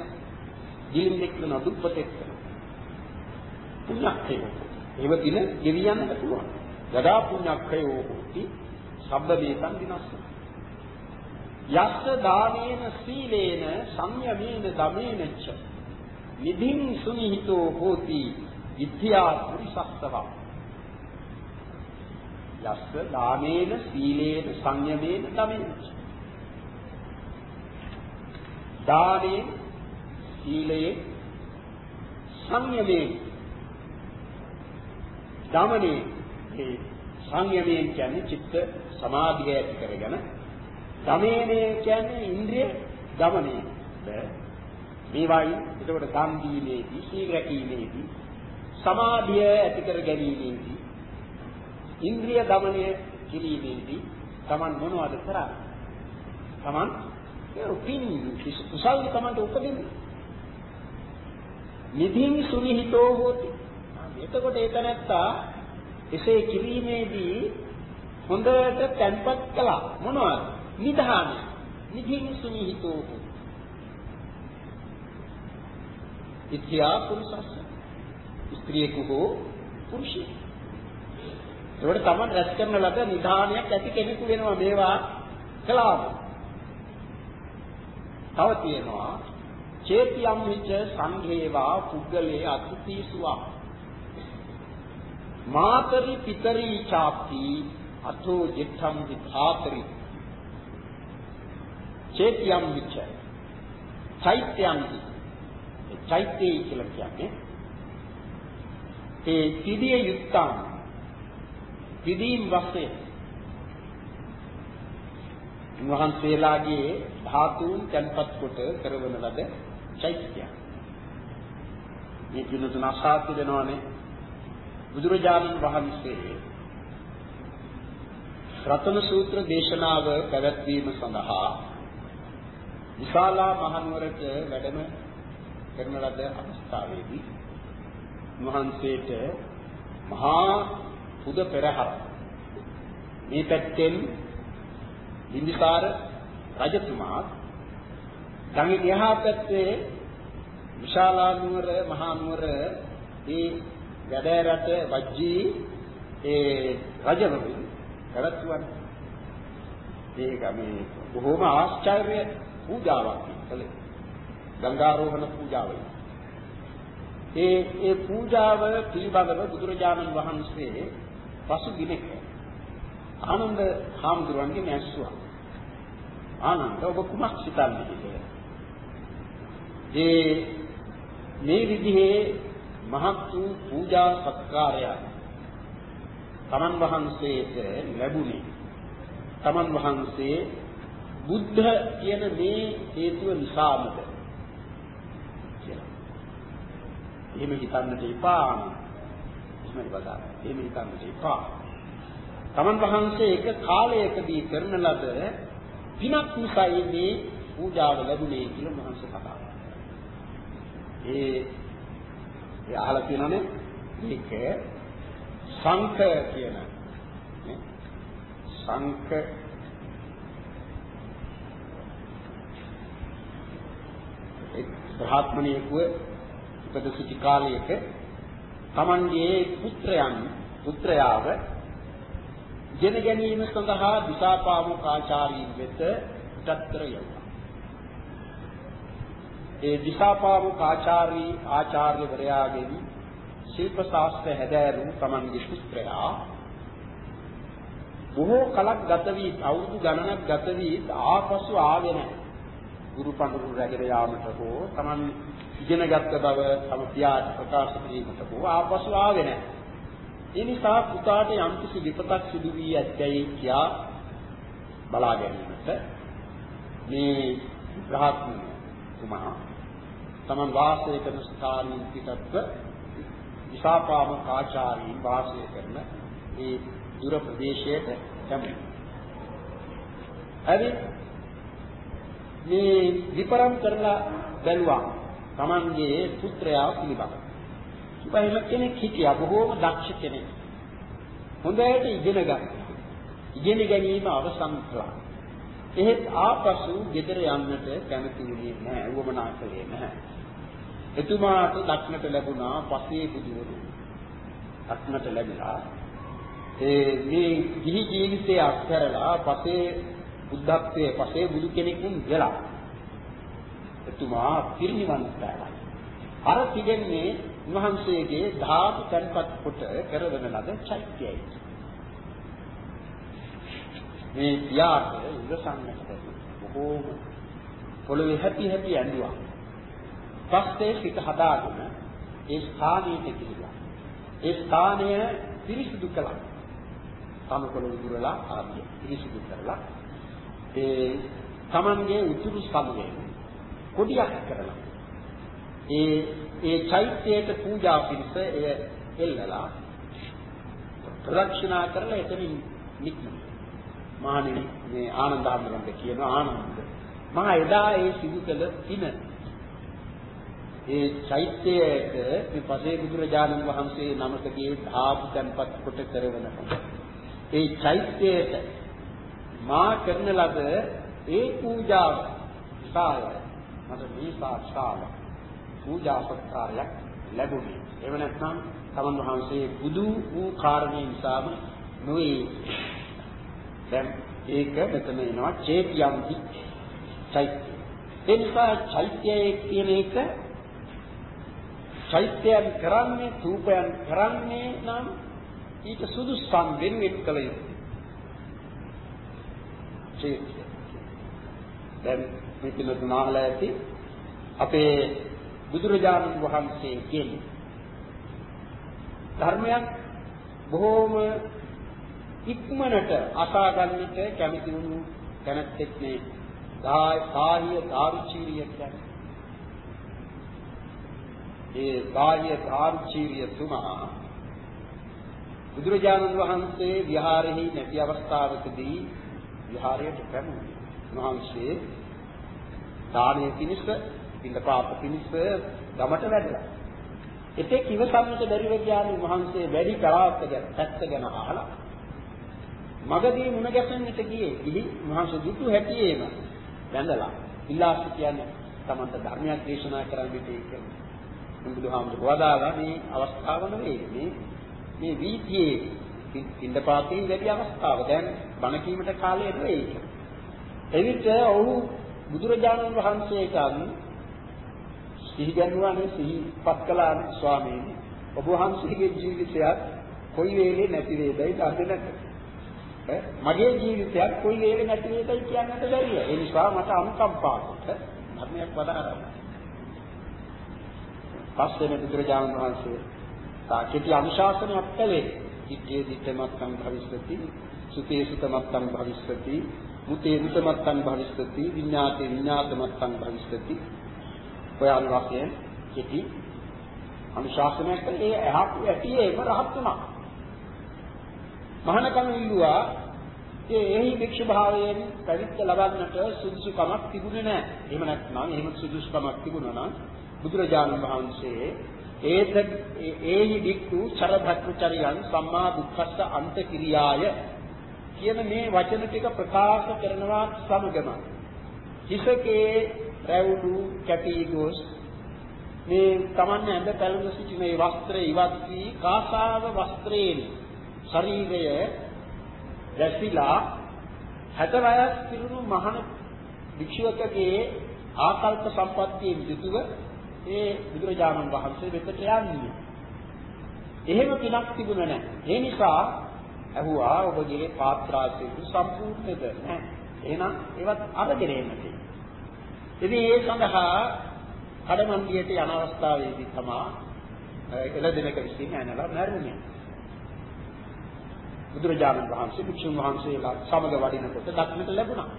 Speaker 1: ජීවිතෙක් වෙන දුප්පතෙක් වෙන පුණ්‍යක්ඛය ඒව දින ගෙවි යන්නට පුළුවන්. යදා පුණ්‍යක්ඛයෝ හෝති. සබ්බදේසං විනස්ස යස්ස දානේන සීලේන සංයමේන දමේන ච නිධින් සුනිහිතෝ හෝති. විද්‍යා පුරිසස්සව යස්ස දානේන සීලේන සංයමේන දමේන ච දානයේ සීලයේ සංයමයේ දමනේ ඒ සංයමයෙන් කියන්නේ චිත්ත සමාධිය ඇති කරගෙන දමේනේ කියන්නේ ඉන්ද්‍රිය දමනේ මේවායි එතකොට දම් දීමේදී සීල රැකීමේදී සමාධිය ඇති කර ගැනීමේදී ඉන්ද්‍රිය දමනය කිරීමේදී Taman මොනවද කරන්නේ? Taman ඒ පින් කුසල් තමන්ට උපදින්නේ. නිධින් සුනිහිතෝ හෝති. එතකොට ඒක නැත්තා එසේ කිරීමේදී හොඳට තැන්පත් කළා. මොනවද? නිධාන. නිධින් සුනිහිතෝ හෝති. ඉත්‍යා පුරුෂස්ස. ස්ත්‍රියෙකු හෝ පුරුෂයෙකු. ඒකට තමන් රැස් කරන ලද නිධානයක් ඇති කෙනෙකු වෙනවා මේවා කළාම. තව තියෙනවා ච චේතියම් විච සංඝේවා පුද්ගලේ අතුතිසුවා මාතරි පිතරි ചാප්ති අතෝ ජිත්තම් විධාතරි චේතියම් විච චෛත්‍යම් චෛත්‍යය කියලා කියන්නේ ඒ තිදිය යුක්තම් තිදීම් වශයෙන් උන්වහන්සේලාගේ ධාතුන් තැන්පත් කොට කරවන ලද චෛත්‍යය. මේ පිළිතුරු අසාති වෙනවනේ බුදුරජාණන් වහන්සේ රතන සූත්‍ර දේශනාව පැවැත්වීම සඳහා විශාලා මහනුවරට වැඩම කරන ලද අවස්ථාවේදී වහන්සේට මහා පුද පෙරහර මේ පැත්තෙන් බිම්බිසාර රජතුමා ගඟේ එහා පැත්තේ විශාලා නුවර මහා නුවර ඒ වැඩ රට වජ්ජී ඒ රජවරුන් පැවැත්වුවා. ඒක මේ බොහොම ආශ්චර්ය පූජාවක් කළේ. ගංගාරෝහණ පූජාවයි. ඒ ඒ පූජාව පිළිබඳව බුදුරජාණන් වහන්සේ පසු දිනක ආනන්ද හාමුදුරන්ගෙන් ඇසුවා. ආනන්ද ඔබ කුමක් සිතන්නේ කියලා. ඒ මේ විදිහේ මහත් වූ පූජා සත්කාරයක් තමන් වහන්සේට ලැබුණේ තමන් වහන්සේ බුද්ධ කියන මේ හේතුව නිසාමද කියලා. එහෙම හිතන්නට එපා. එහෙම බදා. එහෙම හිතන්නට එපා. තමන් වහන්සේ එක කාලයකදී කරන ලද පිනක් නිසායි මේ පූජාව ලැබුණේ කියලා මහන්සිය කතා කරනවා. ඒ ඒ අහලා තියෙනනේ මේක සංක කියන සංක එක් බ්‍රහ්මණියෙකුව උපද සිටි කාලයක තමන්ගේ පුත්‍රයන් පුත්‍රයාව ගෙන ගැනීම සඳහා දිසාපාමුක ආචාර්යින් වෙත පිටත්තර යවුවා. ඒ දිසාපාමුක ආචාර්ය ආචාර්යවරයාගෙන් ශිල්ප ශාස්ත්‍ර හැදෑරු තමන්ගේ පුත්‍රයා බොහෝ කලක් ගත වී අවුරුදු ගණනක් ගත වී ආපසු ආවේ නැහැ. ගුරු පඬුරු රැගෙන යාමට හෝ තමන් ඉගෙනගත් බව තම පියාට ප්‍රකාශ කිරීමට හෝ ආපසු ආවේ නැහැ. ඒ නිසා පුතාට යම්කිසි විපතක් සිදු වී ඇතැයි කියා බලා ගැනීමට මේ බ්‍රහ්ම කුමා තමන් වාසය කරන ස්ථානයෙන් පිටත්ව විසාපාම කාචාරී වාසය කරන ඒ දුර ප්‍රදේශයට යමු. හරි මේ විපරම් කරලා බැලුවා තමන්ගේ පුත්‍රයා පිළිබඳ. ඉබහිම කෙනෙක් හිටියා බොහෝම දක්ෂ කෙනෙක්. හොඳට ඉගෙන ගන්න. ඉගෙන ගැනීම අවසන් කළා. එහෙත් ආපසු ගෙදර යන්නට කැමති වුණේ නැහැ. වමනා කළේ නැහැ. එතුමාට දක්නට ලැබුණා පසේ බුදුවරු. දක්නට ලැබිලා ඒ මේ ගිහි ජීවිතය අත්හැරලා පසේ බුද්ධත්වයේ පසේ බුදු කෙනෙකුන් වෙලා එතුමා පිරිනිවන් පෑවා. අර තිබෙන්නේ උන්වහන්සේගේ ධාතු තන්පත් කොට කරවන ලද චෛත්‍යයයි. මේ පියාට ඉවසන්නට බොහෝම පොළවේ හැපි හැපි ඇඬුවා. පස්සේ සිත හදාගෙන ඒ ස්ථානයට ගිහිල්ලා ඒ ස්ථානය පිරිසිදු කළා. තනකොළ උදුරලා ආදිය පිරිසිදු කරලා ඒ Tamanගේ උතුරු සමයෙන් කොඩියක් කරලා ඒ ඒ චෛත්‍යයට පූජා පිණිස එය එල්ලලා ප්‍රදක්ෂිනා කරලා එතනින් නික්මුණා. මහණෙනි මේ ආනන්ද හඳුනන්න කියන ආනන්ද මම එදා ඒ සිදු කළ පින ඒ චෛත්‍යයට මේ පසේ බුදුරජාණන් වහන්සේ නමකගේ ධාතු තන්පත් කොට කරවනකොට ඒ චෛත්‍යයට මා කරන ලද ඒ පූජාව විශාල මට මේ සාක්ෂාල පූජා සත්කාරයක් ලැබුණේ එව නැත්නම් තමන් වහන්සේ බුදු වූ කාරණේ නිසාම නොවේ දැන් ඒක මෙතන එනවා චේතියම්ති චෛත්‍ය ඒ නිසා චෛත්‍යය කියන එක චෛත්‍යයන් කරන්නේ ධූපයන් කරන්නේ නම් ඊට සුදුස්සන් වෙනුවෙන් කළ යුතුයි. චෛත්‍ය. දැන් මේ පිළිතුරු අහලා ඇති අපේ බුදුරජාණන් වහන්සේ කියන්නේ ධර්මයක් බොහෝම ඉක්මනට අසා ගන්නට කැමති වුණු දැනත්තෙක් මේ සාහිය දාරුචීරිය කියන්නේ. ඒ සාහිය දාරුචීරිය තුමා බුදුරජාණන් වහන්සේ විහාරෙහි නැති අවස්ථාවකදී විහාරයට පැමුණි. වහන්සේ දානීය පිණිස, පින්දපාත පිණිස ගමට වැඩලා. එතෙක් ඉවසන්නට බැරිව ගියානු වහන්සේ වැඩි කලාවක ගැන පැත්ත ගැන අහලා මගදී මුණ ගැසෙන්නට ගියේ. ඉහි මහන්ස දුටු හැටියේම වැඳලා ඉල්ලාස් කියන්නේ තමන්ට ධර්මයක් දේශනා කරන්න දෙයි කියලා. බුදුහාමුදුරුවෝ වදාලා මේ අවස්ථාව නෙවෙයි මේ මේ වීතියේ පින්දපාතේ වැඩි අවස්ථාව. දැන් බණ කීමට කාලය නෙවෙයි. එවිට ඔහු බුදුරජාණන් වහන්සේට සිහි ගන්නුවානේ සිහිපත් කළානේ ස්වාමීනි. ඔබ වහන්සේගේ ජීවිතයත් කොයි වෙලේ නැති වේදයි දන්නේ නැත. මගේ ජීවිතයක් කොයි වෙලේ නැති වේදයි කියන්නට බැරිය. ඒ නිසා මට අනුකම්පාවට ධර්මයක් වදාරන්න. පස්සේ මේ බුදුරජාණන් වහන්සේ සාකේති අනුශාසනයක් කළේ. ඉත්තේ දිට්ඨමත්ං භවිස්සති, සුතේ සුතමත්ං භවිස්සති, මුතේ මුතමත්ං භවිස්සති, විඤ්ඤාතේ විඤ්ඤාතමත්ං භවිස්සති. ඔය අනුවාදයෙන් කෙටි අනුශාසනයක් කළේ ඒ ඇහක් ඇටියේම රහත් වුණා. මහානකම ඉල්ලුවා ඒ එහි භික්ෂු භාවයෙන් පැවිද්ද ලබන්නට සුදුසුකමක් තිබුණේ නැහැ. එහෙම නැත්නම් එහෙම සුදුසුකමක් තිබුණා නම් බුදුරජාණන් වහන්සේ ඒත ඒහි භික්ඛු චරභක්ඛචරියන් සම්මා දුක්ඛස්ස අන්ත කිරියාය කියන මේ වචන ටික ප්‍රකාශ කරනවා සමගම හිසකේ රැවුණු කැපී ගොස් මේ Taman ඇඳ පැළඳ සිටින මේ වස්ත්‍රය ඉවත් වී කාසාව වස්ත්‍රයෙන් ශරීරය දැසිලා හැට වයස් පිරුණු මහණ භික්ෂුවකගේ ආකල්ප සම්පත්තියෙන් යුතුව ඒ බුදුරජාණන් වහන්සේ වෙතට යන්නේ. එහෙම පිනක් තිබුණ නැහැ. ඒ නිසා ඇහුවා ඔබගේ පාත්‍රාසය සම්පූර්ණද නැහැ. එහෙනම් ඒවත් අරගෙන එන්නට. ඉතින් ඒ සඳහා කඩමන්ඩියට යන අවස්ථාවේදී තමා එළදෙනක විසින් ඇනලා මැරුණේ. බුදුරජාණන් වහන්සේ භික්ෂුන් වහන්සේලා සමග වඩිනකොට දක්නට ලැබුණා.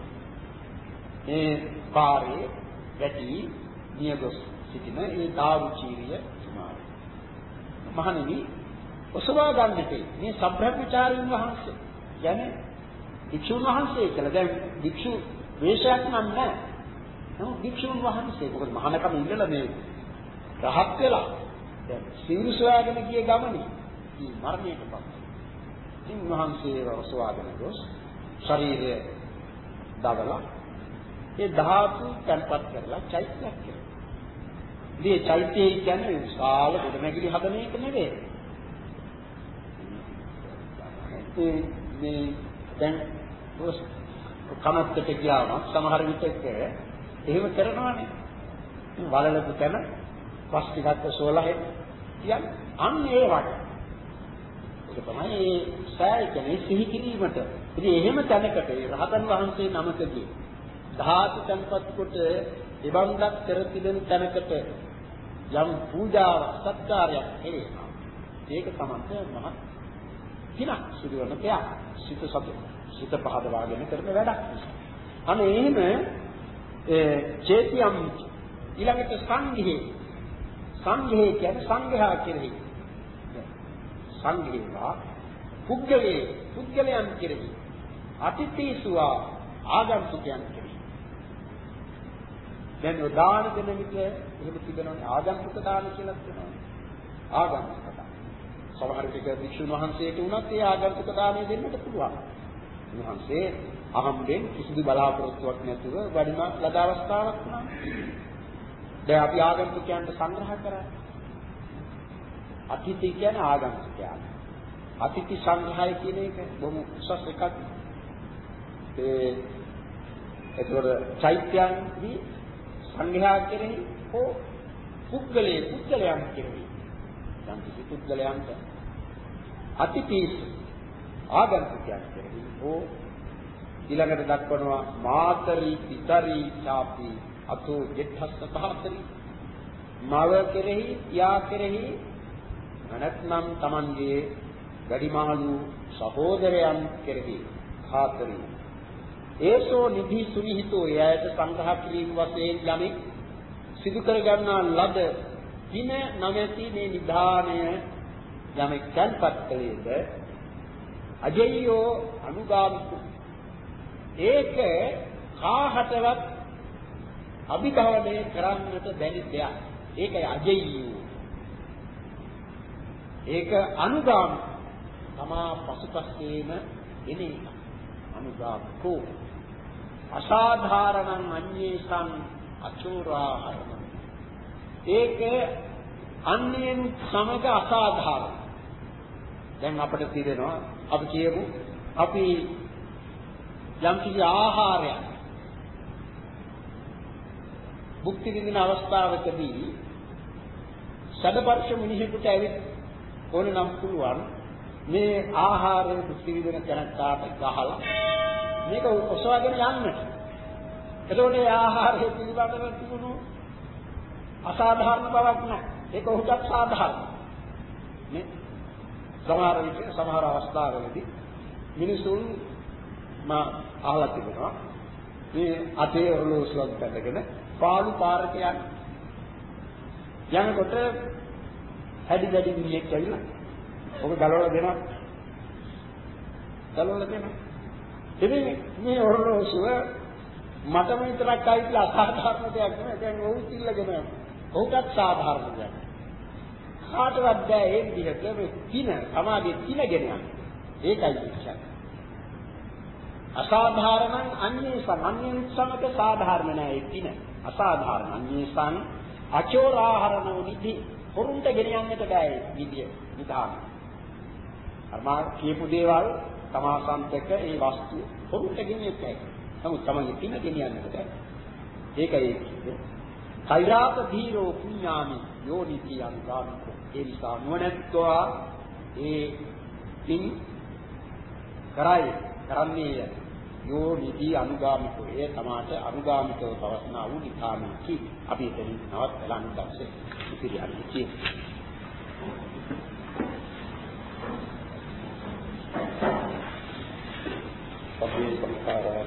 Speaker 1: මේ පාරේ වැටි නියගොස් සිටින ඒ දාරුචීරිය සමාන. මහණෙනි ඔසවා ගන්නට මේ සබ්‍රහ්මචාරීන් වහන්සේ කියන්නේ භික්ෂුන් වහන්සේ කියලා දැන් භික්ෂු වේශයක් නම් නැහැ. නමුත් භික්ෂුන් වහන්සේ මොකද මහානකම ඉඳලා මේ රහත් වෙලා දැන් සීරු සොයාගෙන ගිය ගමනේ මේ මරණයට පත්. ඉතින් වහන්සේව ඔසවාගෙන ගොස් ශරීරය දවලා ඒ ධාතු තැන්පත් කරලා චෛත්‍යයක් කියලා. ඉතින් චෛත්‍යය කියන්නේ විශාල ගොඩනැගිලි හදන එක නෙවෙයි. ඒ මේ දැන් කමත්තට ගියාම සමහර විටක එහෙම කරනවානේ. වලලපු තැන පස් ටිකක් සෝලා කියන්නේ අන්න ඒ වට. ඒක තමයි ඒ සෑය කියන්නේ සිහි කිරීමට. ඉතින් එහෙම තැනකට ඒ රහතන් වහන්සේ නමකදී ධාතු තන්පත් කොට ඉබන්දක් කර තිබෙන තැනකට යම් පූජාවක් සත්කාරයක් කෙරේනවා. ඒක තමයි මහ කිනක් සිදුවන දෙයක්. සිත සතු සිත පහදවාගෙන කරන වැඩක්. අනේ එහෙම චේතියම් ඊළඟට සංඝේ. සංඝේ කියන්නේ සංඝයා කෙරෙහි. සංඝේවා පුද්ගලයේ පුද්ගලයන් කෙරෙහි. අතිථීසුවා ආගන්තුකයන් කෙරෙහි. දැන් උදාන දෙන විට එහෙම තිබෙනවනේ ආගන්තුක දාන කියලා කියනවා. ආගන්තුක දාන. සමහර විට වික්ෂුන් වහන්සේට උනත් ඒ ආගන්තුක දානය දෙන්නට පුළුවන්. උන්වහන්සේ අහම්බෙන් කිසිදු බලාපොරොත්තුවක් නැතුව වඩින ලද අවස්ථාවක් වුණා. දැන් අපි ආගන්තුකයන්ට සංග්‍රහ කරා. අතිථි කියන්නේ ආගන්තුකයන්. අතිථි සංග්‍රහය කියන එක බොහොම උසස් එකක්. ඒ ඒතකොට චෛත්‍යයන්දී සංඝයා කෙරෙහි හෝ පුද්ගලයේ පුද්ගලයන් කෙරෙහි යම් කිසි පුද්ගලයන්ට අතිපීස ආගන්තුකයන් කෙරෙහි හෝ ඊළඟට දක්වනවා මාතරි පිතරි ചാපි අතෝ ජෙත්තස්ස පහතරි මව කෙරෙහි යා කෙරෙහි නැත්නම් Tamanගේ වැඩිමහලු සහෝදරයන් කෙරෙහි හාතරි. ඒසෝ නිධි සුනිහිතෝ එයට සංග්‍රහ කිරීම වශයෙන් යමෙක් සිදු කර ගන්නා ලද දින නැමැති මේ නිධානය යමෙක් තන්පත් කළේද? අජයෝ අනුගාමිකෝ ඒක කාහටවත් අභිභවනය කරන්නට බැරි දෙයක්. ඒකයි අජයෝ. ඒක අනුගාමී තමා පසුපස්සේම එන එක. අනුගාමකෝ අසාධාරණං අඤ්ඤේසං අචෝරාහරණ ඒක අන්‍යයන් සමග අසාධාරණ දැන් අපිට තියෙනවා අපි කියමු අපි යම් කිසි ආහාරයක් භුක්ති විඳින අවස්ථාවකදී සදපර්ශ මිනිහෙකුට ඇවිත් ඕන නම් පුළුවන් මේ ආහාරය භුක්ති විඳින තැනට ගහලා මේක ඔසවාගෙන යන්නට. එතකොට ඒ ආහාරය පිළිබඳව තිබුණු අසාධාරණ බවක් නැහැ. ඒක ඔහුටත් සාධාරණයි. නේ? සමහර විට සමහර අවස්ථාවලදී මිනිසුන් මා අහලා තිබෙනවා. මේ අතේ ඔරලෝසුවක් බැඳගෙන පාළු පාරක යන යනකොට හැඩි දැඩි මිනිහෙක් ඇවිල්ලා ඔබ ගලවලා දෙනවා. ගලවලා දෙනවා. ඉතින් මේ ඔරලෝසුව මටම විතරක් ආයිලා අසාධාරණ දෙයක් නෙමෙයි. දැන් ඔහු ඉල්ලගෙන ඔහුටත් සාධාරණ දෙයක්. කාටවත් බෑ ඒ විදිහට මේ කින සමාධිය කිනගෙන යන්න. ඒකයි විශ්වාසය. අසාධාරණං අඤ්ඤේසං අඤ්ඤයන් සමග සාධාරණ නැහැ ඒ කින අසාධාරණ. අඤ්ඤේසං අචෝරාහරණෝ නිදි හොරුන්ට ගෙනියන්නට බෑ විදිය නිදාන අර්මා කියපු දේවල් තමා සම්පතක ඒ වස්තු හොරුන්ට ගෙනියන්න බෑ නමුත් තමන්ගේ කින ගෙනියන්නට බෑ. ඒකයි කියන්නේ. කෛරාත ධීරෝ පුඤ්ඤාමි යෝනිති අනුගාමිකෝ. ඒ නිසා නුවණැත්තෝ ඒ පින් කරයි කරන්නේය. යෝ නිදි අනුගාමිකෝ ඒ තමාට අනුගාමිකව පවස්නා වූ නිකාමිකි අපි එතනින් නවත් බලන්න දැක්සේ ඉතිරි හරිය කියන්නේ සබ්බේ සංඛාරා